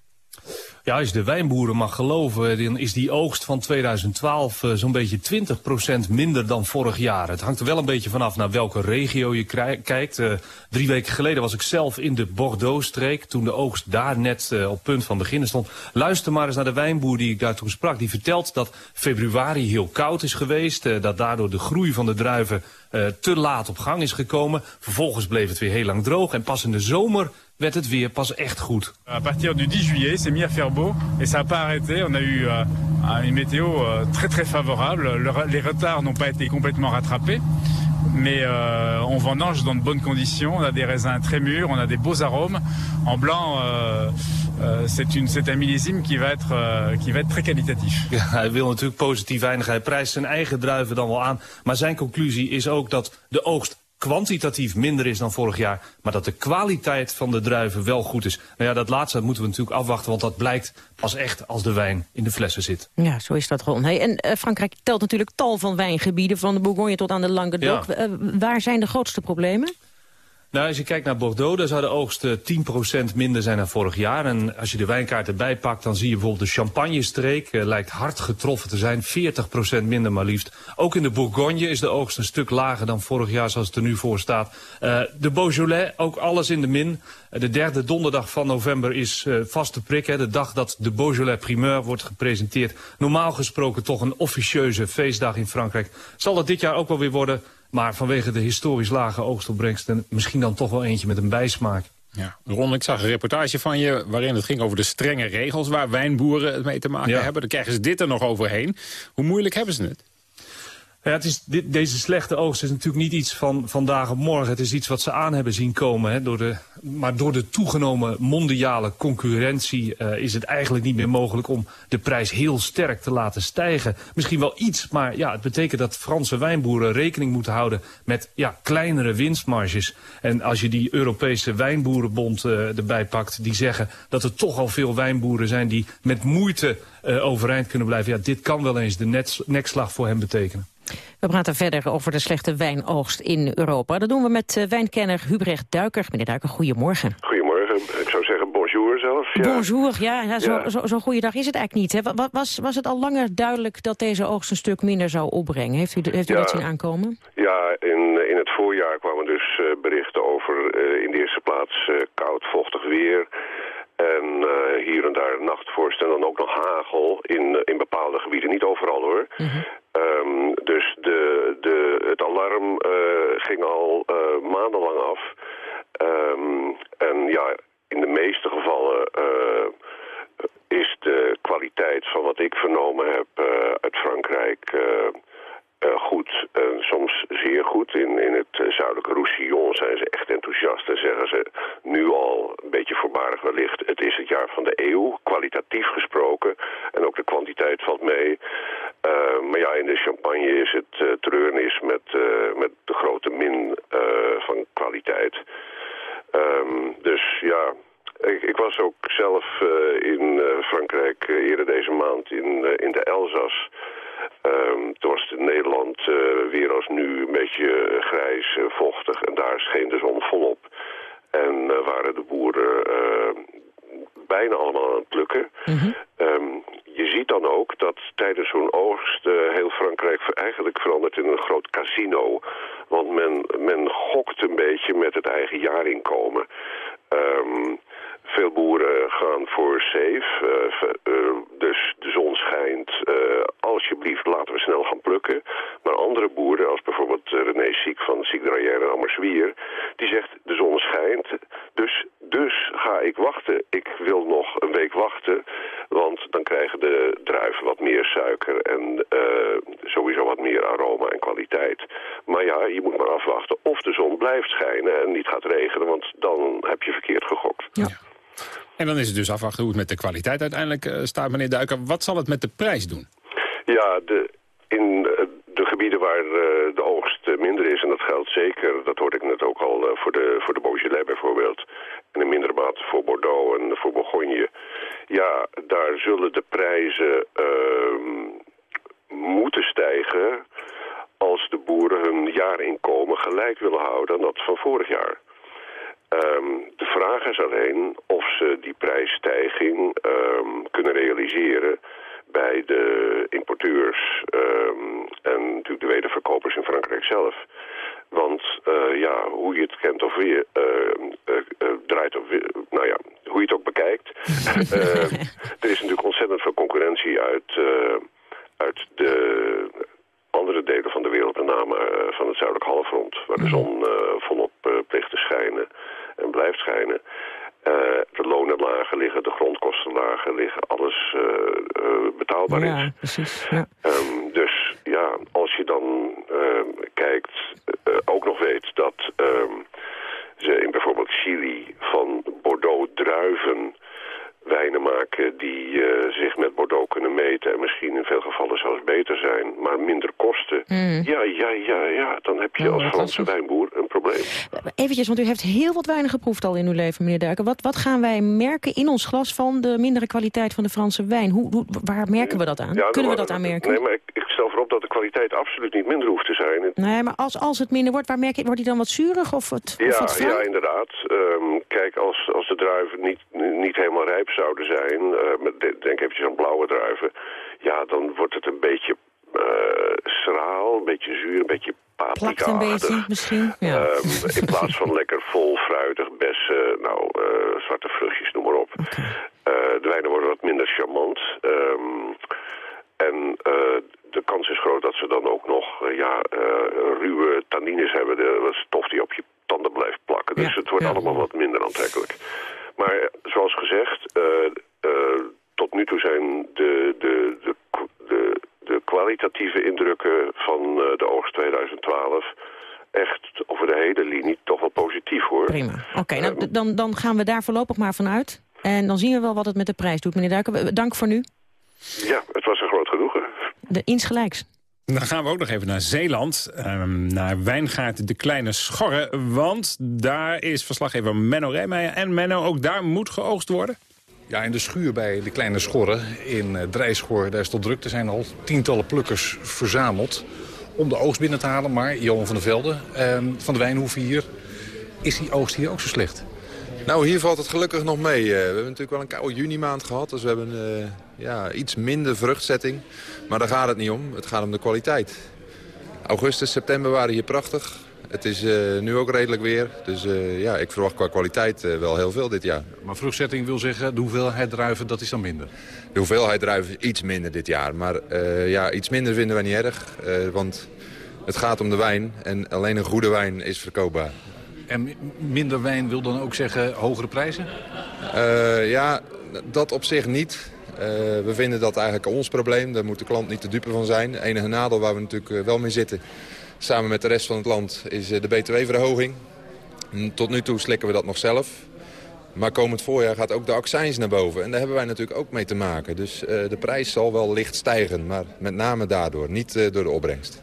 Ja, als de wijnboeren mag geloven, dan is die oogst van 2012 uh, zo'n beetje 20% minder dan vorig jaar. Het hangt er wel een beetje vanaf naar welke regio je kijkt. Uh, drie weken geleden was ik zelf in de Bordeaux-streek, toen de oogst daar net uh, op punt van beginnen stond. Luister maar eens naar de wijnboer die ik daar toen sprak. Die vertelt dat februari heel koud is geweest, dat daardoor de groei van de druiven te laat op gang is gekomen. Vervolgens bleef het weer heel lang droog en pas in de zomer werd het weer pas echt goed. À partir du 10 juillet, c'est mis à faire beau et ça n'a pas arrêté. On a eu euh, une météo euh, très très favorable. Le, les retards n'ont pas été complètement rattrapés. Mais euh, on vendange dans de bonnes conditions. On a des raisins très mûrs, on a des beaux arômes. En blanc, c'est un millésime qui va, être, qui va être très kwalitatief. Ja, hij wil natuurlijk positief eindigen. Hij prijst zijn eigen druiven dan wel aan. Maar zijn conclusie is ook dat de oogst kwantitatief minder is dan vorig jaar... maar dat de kwaliteit van de druiven wel goed is. Nou ja, dat laatste moeten we natuurlijk afwachten... want dat blijkt pas echt als de wijn in de flessen zit. Ja, zo is dat gewoon. Hey, en uh, Frankrijk telt natuurlijk tal van wijngebieden... van de Bourgogne tot aan de Languedoc. Ja. Uh, waar zijn de grootste problemen? Nou, als je kijkt naar Bordeaux, dan zou de oogst eh, 10% minder zijn dan vorig jaar. En als je de wijnkaart erbij pakt, dan zie je bijvoorbeeld de Champagne-streek... eh, lijkt hard getroffen te zijn, 40% minder maar liefst. Ook in de Bourgogne is de oogst een stuk lager dan vorig jaar, zoals het er nu voor staat. Eh, de Beaujolais, ook alles in de min. Eh, de derde donderdag van november is eh, vaste prik, hè, de dag dat de Beaujolais primeur wordt gepresenteerd. Normaal gesproken toch een officieuze feestdag in Frankrijk. Zal het dit jaar ook wel weer worden... Maar vanwege de historisch lage oogstopbrengsten misschien dan toch wel eentje met een bijsmaak. Ja. Ron, ik zag een reportage van je waarin het ging over de strenge regels... waar wijnboeren het mee te maken Ja. hebben. Dan krijgen ze dit er nog overheen. Hoe moeilijk hebben ze het? Ja, is, dit, deze slechte oogst is natuurlijk niet iets van vandaag op morgen. Het is iets wat ze aan hebben zien komen. Hè, door de, maar door de toegenomen mondiale concurrentie eh, is het eigenlijk niet meer mogelijk om de prijs heel sterk te laten stijgen. Misschien wel iets, maar ja, het betekent dat Franse wijnboeren rekening moeten houden met ja, kleinere winstmarges. En als je die Europese wijnboerenbond eh, erbij pakt, die zeggen dat er toch al veel wijnboeren zijn die met moeite eh, overeind kunnen blijven. Ja, dit kan wel eens de nekslag voor hen betekenen. We praten verder over de slechte wijnoogst in Europa. Dat doen we met eh, wijnkenner Hubrecht Duiker. Meneer Duiker, goedemorgen. Goedemorgen. Ik zou zeggen bonjour zelfs. Ja. Bonjour, ja, ja, zo, Ja. zo, zo'n goede dag is het eigenlijk niet. Hè? Wa- wa- Was, was het al langer duidelijk dat deze oogst een stuk minder zou opbrengen? Heeft u, heeft u dat zien aankomen? Ja, in, in het voorjaar kwamen dus eh, berichten over eh, in de eerste plaats koud, vochtig weer. En eh, hier en daar nachtvorst en dan ook nog hagel in, eh, in bepaalde gebieden. Niet overal hoor. Ehm, dus de, de, het alarm eh, ging al maandenlang af. Ehm, en ja, in de meeste gevallen is de kwaliteit van wat ik vernomen heb uit Frankrijk eh, goed. En soms zeer goed. In, in het zuidelijke Roussillon zijn ze echt enthousiast en zeggen ze nu al een beetje voorbarig wellicht. Het is het jaar van de eeuw, kwalitatief gesproken. En ook de kwantiteit valt mee. Eh, maar ja, in de champagne is het treurnis met, met de grote min van kwaliteit. Ehm, dus ja, ik, ik was ook zelf eh, in eh, Frankrijk eh, eerder deze maand in, eh, in de Elzas. Ehm, toen was het in Nederland eh, weer als nu een beetje grijs, eh, vochtig en daar scheen de zon volop. En eh, waren de boeren eh, bijna allemaal aan het plukken. Ehm, je ziet dan ook dat tijdens zo'n oogst eh, heel Frankrijk ver- eigenlijk verandert in een groot casino. Want men, men gokt een beetje met het eigen jaarinkomen. Ehm, veel boeren gaan voor safe, eh, v- eh, dus de zon schijnt. eh, alsjeblieft, laten we snel gaan plukken. Maar andere boeren, als bijvoorbeeld eh, René Siek van Siek Drayer en Ammerswier... die zegt, de zon schijnt, dus, dus ga ik wachten. Ik wil nog een week wachten, want dan krijgen de druiven wat meer suiker... en eh, sowieso wat meer aroma en kwaliteit. Maar ja, je moet maar afwachten of de zon blijft schijnen en niet gaat regenen... want dan heb je verkeerd gegokt. En dan is dus afwachten hoe het met de kwaliteit uiteindelijk eh, staat, meneer Duiker. Wat zal het met de prijs doen? Ja, de, in eh, de gebieden waar eh, de oogst eh, minder is, en dat geldt zeker, dat hoorde ik net ook al eh, voor, de, voor de Beaujolais bijvoorbeeld, en in mindere mate voor Bordeaux en voor Bourgogne. Ja, daar zullen de prijzen ehm, moeten stijgen als de boeren hun jaarinkomen gelijk willen houden aan dat van vorig jaar. Ehm, de vraag is alleen of ze die prijsstijging ehm, kunnen realiseren bij de importeurs ehm, en natuurlijk de wederverkopers in Frankrijk zelf. Want eh, kent of weer ehm, eh, eh, draait of weer, nou ja, hoe je het ook bekijkt. Er is natuurlijk ontzettend veel concurrentie uit, eh, uit de andere delen van de wereld, met name eh, van het zuidelijk halfrond, waar de zon eh, volop eh, pleegt te schijnen en blijft schijnen. Eh, de lonen lager liggen, de grondkosten lager liggen, alles eh, eh, betaalbaar is. Ja, precies. Ja. Ehm, dus ja, als je dan ehm, kijkt, eh, ook nog weet dat ehm, ze in bijvoorbeeld Chili van Bordeaux druiven wijnen maken die eh, zich met Bordeaux kunnen meten en misschien in veel gevallen zelfs beter zijn, maar minder kosten. Mm. Ja, ja, ja, ja, dan Franse wijnboer een probleem. Eventjes, want u heeft heel wat weinig geproefd al in uw leven, meneer Duiker. Wat, wat gaan wij merken in ons glas van de mindere kwaliteit van de Franse wijn? Hoe, hoe, waar merken we dat aan? Ja, Kunnen we dat aanmerken? Nee, maar ik, ik stel voorop dat de kwaliteit absoluut niet minder hoeft te zijn. Nee, maar als, als het minder wordt, waar merk je, wordt hij dan wat zuurig of wat, ja, of wat fraai? ja, inderdaad. Ehm, kijk, als, als de druiven niet, niet helemaal rijp zouden zijn, eh, denk eventjes aan blauwe druiven, ja, dan wordt het een beetje eh, schraal, een beetje zuur, een beetje Plakt een beetje misschien. Ja. Ehm, in plaats van lekker vol, fruitig, bessen, nou, eh, zwarte vruchtjes, noem maar op. Eh, de wijnen worden wat minder charmant. Ehm, en eh, de kans is groot dat ze dan ook nog eh, ja, eh, ruwe tannines hebben. De wat stof die op je tanden blijft plakken. Dus het wordt allemaal wat minder aantrekkelijk. Maar eh, zoals gezegd, eh, eh, tot nu toe zijn de, de, de, de, de kwalitatieve indrukken van eh, de oogst 2012 echt over de hele linie toch wel positief hoor. Prima. Oké, nou, d- dan, dan gaan we daar voorlopig maar vanuit. En dan zien we wel wat het met de prijs doet, meneer Duiken. Dank voor nu. Ja, het was een groot genoegen. De insgelijks. Dan gaan we ook nog even naar Zeeland, ehm, naar Wijngaard de Kleine Schorre. Want daar is verslaggever Menno Rijmeijer. En Menno, ook daar moet geoogst worden? Ja, in de schuur bij de kleine schorren in uh, Drijschor, daar is tot druk. Er zijn al tientallen plukkers verzameld om de oogst binnen te halen. Maar Johan van der Velde eh, van de Wijnhoeve hier, is die oogst hier ook zo slecht? Nou, hier valt het gelukkig nog mee. Uh, we hebben natuurlijk wel een koude juni-maand gehad. Dus we hebben uh, ja, iets minder vruchtzetting. Maar daar gaat het niet om. Het gaat om de kwaliteit. Augustus, september waren hier prachtig. Het is uh, nu ook redelijk weer. Dus uh, ja, ik verwacht qua kwaliteit uh, wel heel veel dit jaar. Maar vruchtzetting wil zeggen, de hoeveelheid druiven, dat is dan minder? De hoeveelheid druiven is iets minder dit jaar. Maar ja, iets minder vinden we niet erg. want het gaat om de wijn. En alleen een goede wijn is verkoopbaar. En minder wijn wil dan ook zeggen hogere prijzen? ja, dat op zich niet. we vinden dat eigenlijk ons probleem. Daar moet de klant niet te dupe van zijn. Het enige nadeel waar we natuurlijk wel mee zitten samen met de rest van het land is de btw-verhoging. Tot nu toe slikken we dat nog zelf. Maar komend voorjaar gaat ook de accijns naar boven. En daar hebben wij natuurlijk ook mee te maken. Dus de prijs zal wel licht stijgen. Maar met name daardoor, niet door de opbrengst.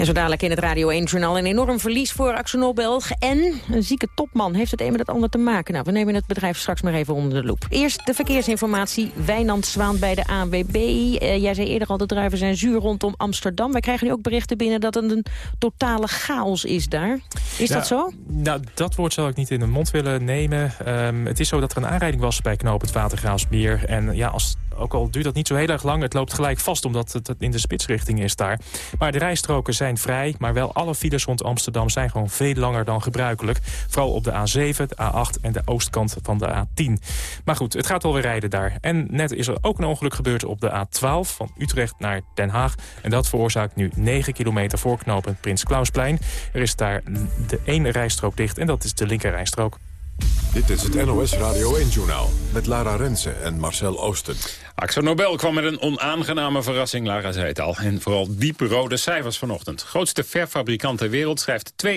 En zo dadelijk in het Radio 1-journaal een enorm verlies voor Axonol Belg. En een zieke topman heeft het een met het ander te maken. Nou, we nemen het bedrijf straks maar even onder de loep. Eerst de verkeersinformatie. Wijnand Zwaan bij de ANWB. Uh, jij zei eerder al, de druiven zijn zuur rondom Amsterdam. Wij krijgen nu ook berichten binnen dat het een totale chaos is daar. Is dat zo? Nou, dat woord zal ik niet in de mond willen nemen. Um, het is zo dat er een aanrijding was bij knoop het Watergraafsmeer. En ja, als, ook al duurt dat niet zo heel erg lang, het loopt gelijk vast... omdat het in de spitsrichting is daar. Maar de rijstroken zijn vrij, maar wel alle files rond Amsterdam zijn gewoon veel langer dan gebruikelijk. Vooral op de A7, de A8 en de oostkant van de A10. Maar goed, het gaat wel weer rijden daar. En net is er ook een ongeluk gebeurd op de A12 van Utrecht naar Den Haag. En dat veroorzaakt nu 9 kilometer voorknopend Prins Klausplein. Er is daar de ene rijstrook dicht en dat is de linkerrijstrook. Dit is het NOS Radio 1-journaal met Lara Rensen en Marcel Oosten. Axel Nobel kwam met een onaangename verrassing, Lara zei het al. En vooral diepe rode cijfers vanochtend. Grootste verffabrikant ter wereld schrijft 2,5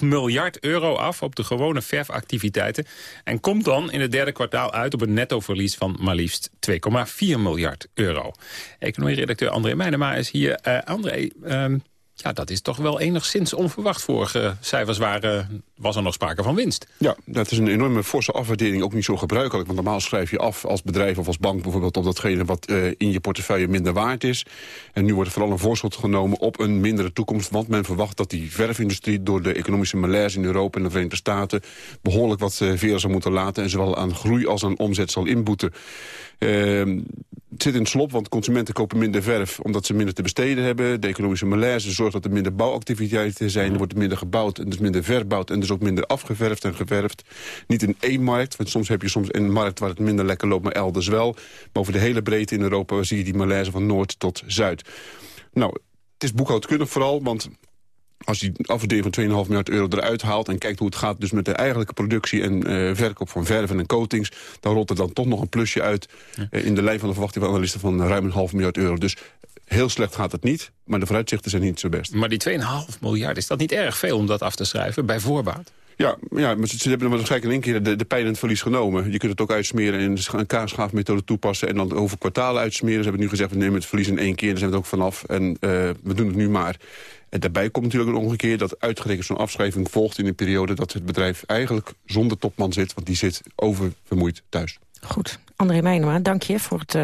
miljard euro af... op de gewone verfactiviteiten. En komt dan in het derde kwartaal uit op een nettoverlies van maar liefst 2,4 miljard euro. Economie-redacteur André Meijnema is hier. Uh, André... Uh, ja, dat is toch wel enigszins onverwacht. Vorige cijfers waren, was er nog sprake van winst. Ja, dat is een enorme forse afwaardering. Ook niet zo gebruikelijk. Want normaal schrijf je af als bedrijf of als bank bijvoorbeeld... op datgene wat uh, in je portefeuille minder waard is. En nu wordt er vooral een voorschot genomen op een mindere toekomst. Want men verwacht dat die verfindustrie door de economische malaise in Europa en de Verenigde Staten... behoorlijk wat uh, veren zal moeten laten. En zowel aan groei als aan omzet zal inboeten. Uh, het zit in het slop, want consumenten kopen minder verf... omdat ze minder te besteden hebben. De economische malaise zorgt dat er minder bouwactiviteiten zijn. Er wordt minder gebouwd en dus minder verbouwd... dus ook minder afgeverfd en geverfd. Niet in één markt, want soms heb je soms een markt... waar het minder lekker loopt, maar elders wel. Maar over de hele breedte in Europa zie je die malaise van noord tot zuid. Nou, het is boekhoudkundig vooral, want als je die afwaardering van 2,5 miljard euro eruit haalt... en kijkt hoe het gaat dus met de eigenlijke productie en uh, verkoop van verven en coatings... dan rolt er dan toch nog een plusje uit uh, in de lijn van de verwachting van analisten van ruim een half miljard euro. Dus heel slecht gaat het niet, maar de vooruitzichten zijn niet zo best. Maar die 2,5 miljard, is dat niet erg veel om dat af te schrijven, bij voorbaat? Ja, ja maar ze, ze hebben waarschijnlijk in één keer de, de pijn en het verlies genomen. Je kunt het ook uitsmeren en een kaarschaafmethode toepassen... en dan over kwartalen uitsmeren. Ze hebben nu gezegd, we nemen het verlies in één keer, daar zijn we het ook vanaf. En uh, we doen het nu maar. En daarbij komt natuurlijk een keer dat uitgerekend zo'n afschrijving volgt... in een periode dat het bedrijf eigenlijk zonder topman zit... want die zit oververmoeid thuis. Goed. André Meijnema, dank je voor het, uh,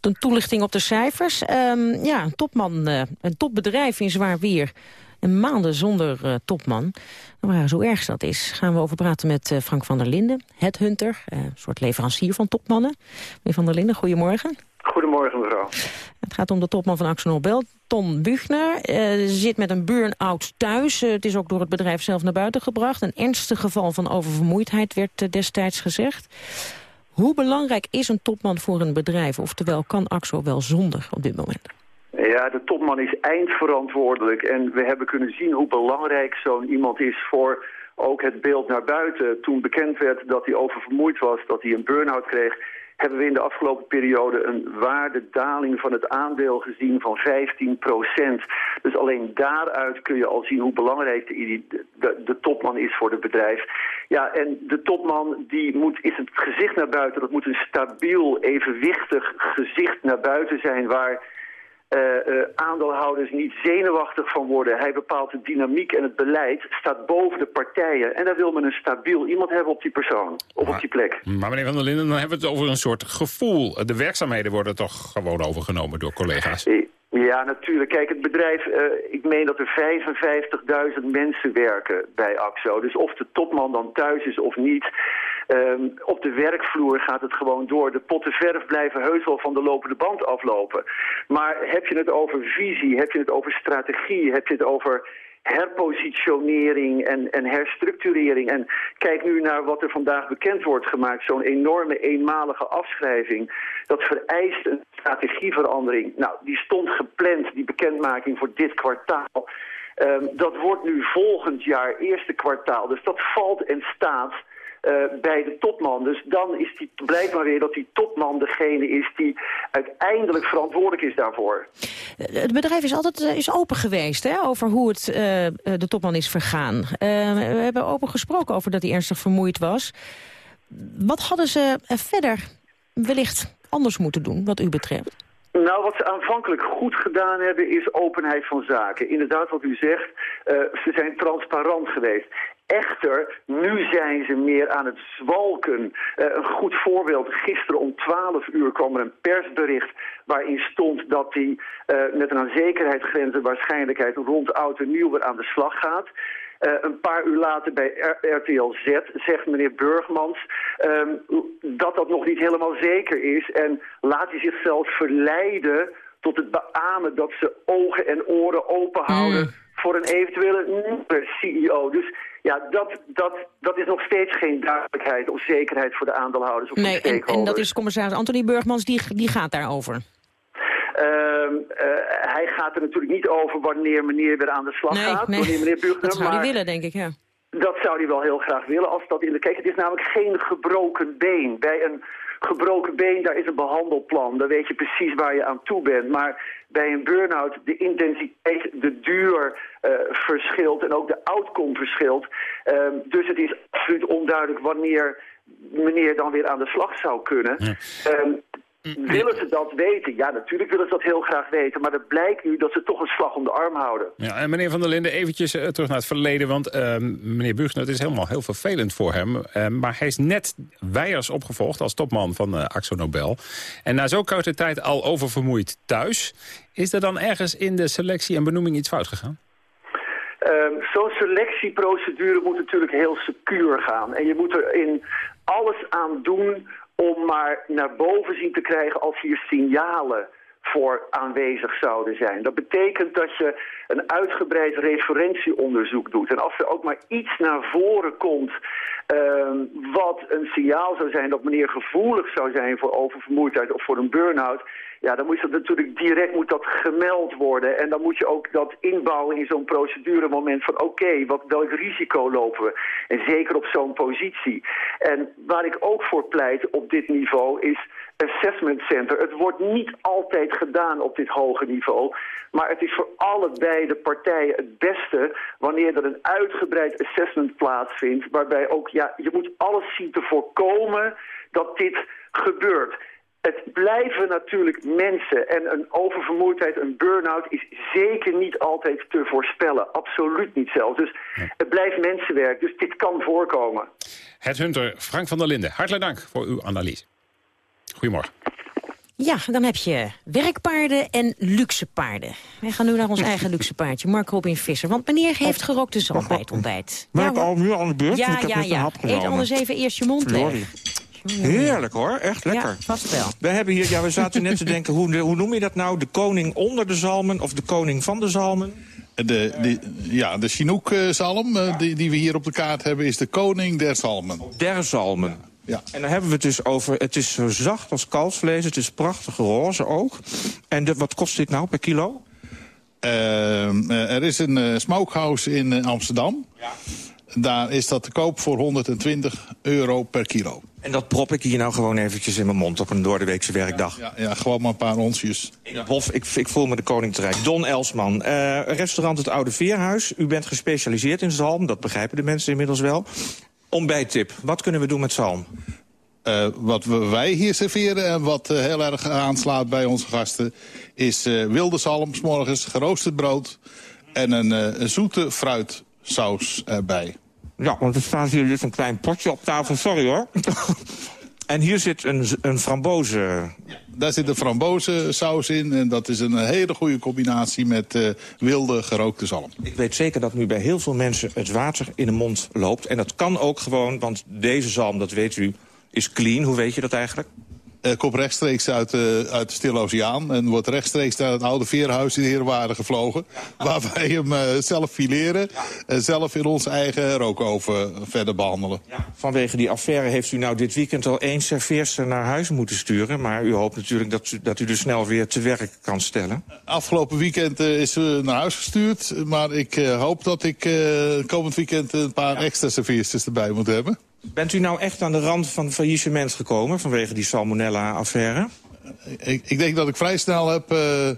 de toelichting op de cijfers. Um, ja, een topman, uh, een topbedrijf in zwaar weer. En maanden zonder uh, topman. Maar zo erg dat is, gaan we over praten met Frank van der Linden. Headhunter, een soort leverancier van topmannen. Meneer van der Linden, goedemorgen. Goedemorgen, mevrouw. Het gaat om de topman van Axel Nobel, Ton Buchner. Uh, zit met een burn-out thuis. Uh, het is ook door het bedrijf zelf naar buiten gebracht. Een ernstig geval van oververmoeidheid werd uh, destijds gezegd. Hoe belangrijk is een topman voor een bedrijf? Oftewel, kan Axo wel zonder op dit moment? Ja, de topman is eindverantwoordelijk. En we hebben kunnen zien hoe belangrijk zo'n iemand is voor ook het beeld naar buiten. Toen bekend werd dat hij oververmoeid was, dat hij een burn-out kreeg hebben we in de afgelopen periode een waardedaling van het aandeel gezien van 15 procent. Dus alleen daaruit kun je al zien hoe belangrijk de, de, de, topman is voor het bedrijf. Ja, en de topman die moet, is het gezicht naar buiten. Dat moet een stabiel, evenwichtig gezicht naar buiten zijn waar aandeelhouders niet zenuwachtig van worden. Hij bepaalt de dynamiek en het beleid, staat boven de partijen. En daar wil men een stabiel iemand hebben op die persoon, of op die plek. Maar meneer Van der Linden, dan hebben we het over een soort gevoel. De werkzaamheden worden toch gewoon overgenomen door collega's? Ja, natuurlijk. Kijk, het bedrijf, uh, ik meen dat er 55.000 mensen werken bij AXO. Dus of de topman dan thuis is of niet... Um, op de werkvloer gaat het gewoon door. De potten verf blijven heus wel van de lopende band aflopen. Maar heb je het over visie, heb je het over strategie, heb je het over herpositionering en, en herstructurering. En kijk nu naar wat er vandaag bekend wordt gemaakt. Zo'n enorme eenmalige afschrijving. Dat vereist een strategieverandering. Nou, die stond gepland, die bekendmaking voor dit kwartaal. Um, dat wordt nu volgend jaar, eerste kwartaal. Dus dat valt en staat bij de topman. Dus dan is die, blijkt maar weer dat die topman degene is die uiteindelijk verantwoordelijk is daarvoor. Het bedrijf is altijd uh, is open geweest hè, over hoe het uh, de topman is vergaan. we hebben open gesproken over dat hij ernstig vermoeid was. Wat hadden ze verder wellicht anders moeten doen, wat u betreft? Nou, wat ze aanvankelijk goed gedaan hebben is openheid van zaken. Inderdaad, wat u zegt, uh, ze zijn transparant geweest. Echter, nu zijn ze meer aan het zwalken. Uh, een goed voorbeeld, gisteren om 12 uur kwam er een persbericht... waarin stond dat hij uh, met een aan waarschijnlijkheid... rond oud en nieuw weer aan de slag gaat. Uh, een paar uur later bij R RTL Z zegt meneer Burgmans um, dat dat nog niet helemaal zeker is. En laat hij zichzelf verleiden tot het beamen dat ze ogen en oren open houden... Mm. voor een eventuele nieuwe CEO. Dus ja, dat, dat, dat is nog steeds geen duidelijkheid of zekerheid voor de aandeelhouders of nee, de en, en dat is commissaris Anthony Burgmans, die, die gaat daarover. Uh, uh, hij gaat er natuurlijk niet over wanneer meneer weer aan de slag nee, gaat. Nee. Wanneer meneer Burgner, dat zou maar hij willen, denk ik, ja. Dat zou hij wel heel graag willen. Als dat in de... Kijk, het is namelijk geen gebroken been. Bij een gebroken been, daar is een behandelplan. Daar weet je precies waar je aan toe bent. Maar bij een burn-out de intensiteit, de duur uh, verschilt en ook de outcome verschilt. Uh, dus het is absoluut onduidelijk wanneer meneer dan weer aan de slag zou kunnen. Ja. Um, Willen ze dat weten? Ja, natuurlijk willen ze dat heel graag weten. Maar het blijkt nu dat ze toch een slag om de arm houden. Ja, en meneer Van der Linden, eventjes uh, terug naar het verleden. Want uh, meneer Buchner, het is helemaal heel vervelend voor hem. Uh, maar hij is net Weijers opgevolgd als topman van Axo Nobel. En na zo'n korte tijd al oververmoeid thuis. Is er dan ergens in de selectie en benoeming iets fout gegaan? Um, Zo'n selectieprocedure moet natuurlijk heel secuur gaan. En je moet er in alles aan doen om maar naar boven zien te krijgen als hier signalen voor aanwezig zouden zijn. Dat betekent dat je een uitgebreid referentieonderzoek doet. En als er ook maar iets naar voren komt uh, wat een signaal zou zijn dat meneer gevoelig zou zijn voor oververmoeidheid of voor een burn-out, ja, dan moet dat natuurlijk direct moet dat gemeld worden. En dan moet je ook dat inbouwen in zo'n proceduremoment van oké, wat welk risico lopen we? En zeker op zo'n positie. En waar ik ook voor pleit op dit niveau is assessment center. Het wordt niet altijd gedaan op dit hoge niveau. Maar het is voor allebei de partijen het beste wanneer er een uitgebreid assessment plaatsvindt. Waarbij ook, ja, je moet alles zien te voorkomen dat dit gebeurt. Het blijven natuurlijk mensen en een oververmoeidheid, een burn-out is zeker niet altijd te voorspellen. Absoluut niet zelfs. Dus het blijft mensenwerk, dus dit kan voorkomen. Het Hunter, Frank van der Linden, hartelijk dank voor uw analyse. Goedemorgen. Ja, dan heb je werkpaarden en luxe paarden. Wij gaan nu naar ons eigen luxe paardje, Mark Robin Visser. Want meneer heeft gerookte zalm bij het ontbijt. Ben ik al nu aan de beurt? Ja, Want ik heb ja, ja. hap Eet anders even eerst je mond Sorry. leeg. Heerlijk hoor, echt lekker. Ja, vast wel. We hebben hier, ja, we zaten net te denken, hoe, hoe noem je dat nou? De koning onder de zalmen of de koning van de zalmen? De, de, ja, de Chinook-zalm eh, die, die we hier op de kaart hebben... is de koning der zalmen. Der zalmen. Ja. En dan hebben we het dus over, het is zo zacht als kalfsvlees, het is prachtig roze ook. En de, wat kost dit nou per kilo? Ehm, eh, er is een eh, smokehouse in eh, Amsterdam. Daar is dat te koop voor 120 euro per kilo. En dat prop ik hier nou gewoon eventjes in mijn mond op een doordeweekse werkdag. Ja, ja, gewoon maar een paar onsjes. In het hof, ik, ik voel me de koning te rijk. Don Elsman, restaurant Het Oude Veerhuis. U bent gespecialiseerd in zalm, dat begrijpen de mensen inmiddels wel. Ontbijttip, wat kunnen we doen met zalm? Eh, wat we, wij hier serveren en wat eh, heel erg aanslaat bij onze gasten... is eh, wilde zalm, 's morgens geroosterd brood en een, eh, een zoete fruitsaus erbij. Ja, want er staat hier dus een klein potje op tafel, sorry hoor. en hier zit een, een framboze... Daar zit een frambozensaus in en dat is een hele goede combinatie met eh, wilde gerookte zalm. Ik weet zeker dat nu bij heel veel mensen het water in de mond loopt. En dat kan ook gewoon, want deze zalm, dat weet u, is clean. Hoe weet je dat eigenlijk? Eh komt rechtstreeks uit, eh, uit de Stille Oceaan en wordt rechtstreeks naar het oude veerhuis in Heerwaarden gevlogen. Waar wij hem eh, zelf fileren en zelf in onze eigen rookoven verder behandelen. Vanwege die affaire heeft u nou dit weekend al één serveerster naar huis moeten sturen. Maar u hoopt natuurlijk dat u, dat u er snel weer te werk kan stellen. Afgelopen weekend is ze naar huis gestuurd. Maar ik hoop dat ik komend weekend een paar extra serveersters erbij moet hebben. Bent u nou echt aan de rand van faillissement gekomen vanwege die salmonella-affaire? Ik, ik denk dat ik vrij snel heb, eh,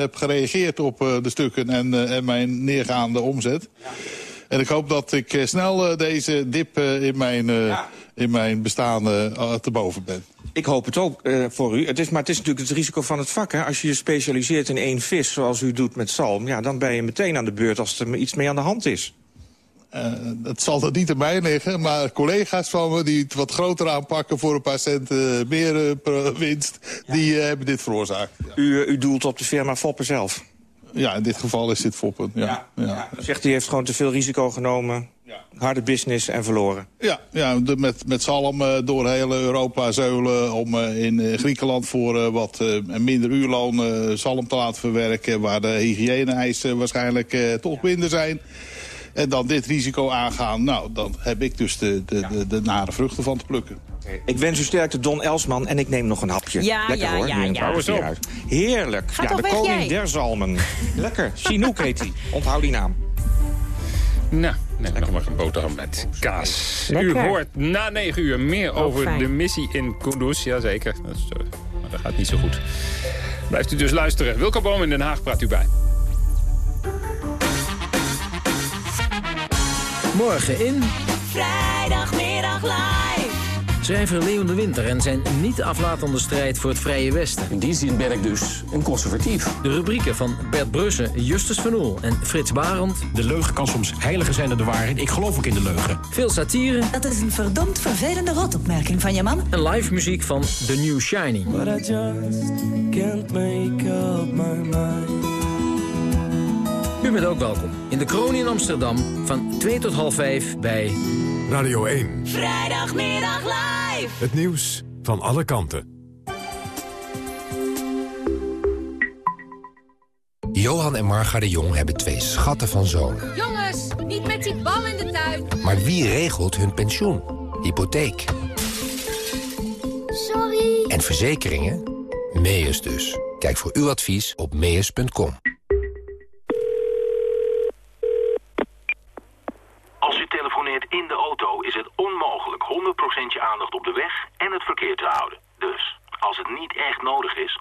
heb gereageerd op eh, de stukken en, eh, en mijn neergaande omzet. En ik hoop dat ik snel deze dip in, mijn, eh, in mijn bestaan te boven ben. Ik hoop het ook voor u. Het is, maar het is natuurlijk het risico van het vak. Hè? Als je je specialiseert in één vis, zoals u doet met zalm... Ja, dan ben je meteen aan de beurt als er iets mee aan de hand is. Eh, het zal er niet aan mij liggen, maar collega's van me die het wat groter aanpakken voor een paar centen meer eh, per winst, die eh, hebben dit veroorzaakt. U, eh, u doelt op de firma Foppen zelf? Ja, in dit geval is dit Foppen. Ja, ja. Zegt u heeft gewoon te veel risico genomen, harde business en verloren. Ja, ja de, met, met zalm eh, door heel Europa zeulen om eh, in eh, Griekenland voor eh, wat eh, minder uurloon eh, zalm te laten verwerken... waar de hygiëne-eisen waarschijnlijk eh, toch minder zijn. En dan dit risico aangaan, nou, dan heb ik dus de, de, de, de nare vruchten van te plukken. Ik wens u sterkte, Don Elsman, en ik neem nog een hapje. Ja, Lekker ja, hoor, ja, nu in het ja. oude Hou eens veerhuis. Heerlijk. Ja, de koning jij. der zalmen. Lekker. Chinook heet hij. Onthoud die naam. Nou, neem nog maar een boterham met kaas. Lekker. U hoort na negen uur meer over fijn. de missie in Kunduz. Jazeker, dat, is, eh, maar dat gaat niet zo goed. Blijft u dus luisteren. Wilco Boom in Den Haag praat u bij. Morgen in... Vrijdagmiddag live. Schrijver Leon de Winter en zijn niet aflatende strijd voor het Vrije Westen. In die zin ben ik dus een conservatief. De rubrieken van Bert Brussen, Justus Van Oel en Frits Barend. De leugen kan soms heiliger zijn dan de waarheid. Ik geloof ook in de leugen. Veel satire. Dat is een verdomd vervelende rotopmerking van je man. En live muziek van The New Shining. But I just can't make up my mind. U bent ook welkom in de Kroon in Amsterdam van 2 tot half 5 bij... Radio 1. Vrijdagmiddag live. Het nieuws van alle kanten. Johan en Marga de Jong hebben twee schatten van zonen. Jongens, niet met die bal in de tuin. Maar wie regelt hun pensioen? Hypotheek Sorry. en verzekeringen? Meus dus. Kijk voor uw advies op meus.com. Als u telefoneert in de auto is het onmogelijk 100% je aandacht op de weg en het verkeer te houden. Dus, als het niet echt nodig is,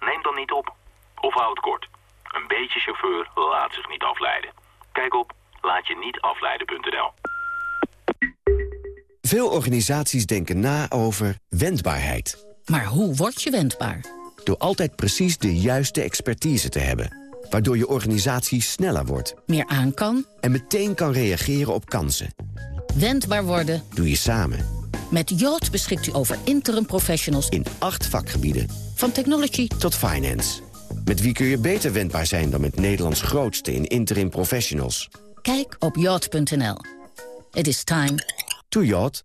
neem dan niet op. Of houd kort. Een beetje chauffeur laat zich niet afleiden. Kijk op laatje-niet-afleiden.nl. Veel organisaties denken na over wendbaarheid. Maar hoe word je wendbaar? Door altijd precies de juiste expertise te hebben. Waardoor je organisatie sneller wordt. Meer aan kan? En meteen kan reageren op kansen. Wendbaar worden. Doe je samen. Met Yacht beschikt u over interim professionals In acht vakgebieden. van technology Tot finance. Met wie kun je beter wendbaar zijn dan met Nederlands grootste in interim professionals? Kijk op yacht.nl. It is time To yacht.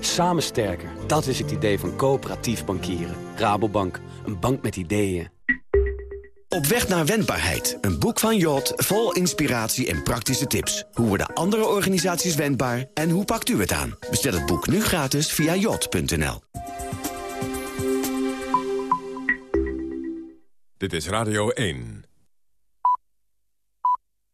Samen sterker, dat is het idee van coöperatief bankieren. Rabobank, een bank met ideeën. Op weg naar wendbaarheid. Een boek van Jot vol inspiratie en praktische tips. Hoe worden andere organisaties wendbaar en hoe pakt u het aan? Bestel het boek nu gratis via jot.nl. Dit is Radio 1.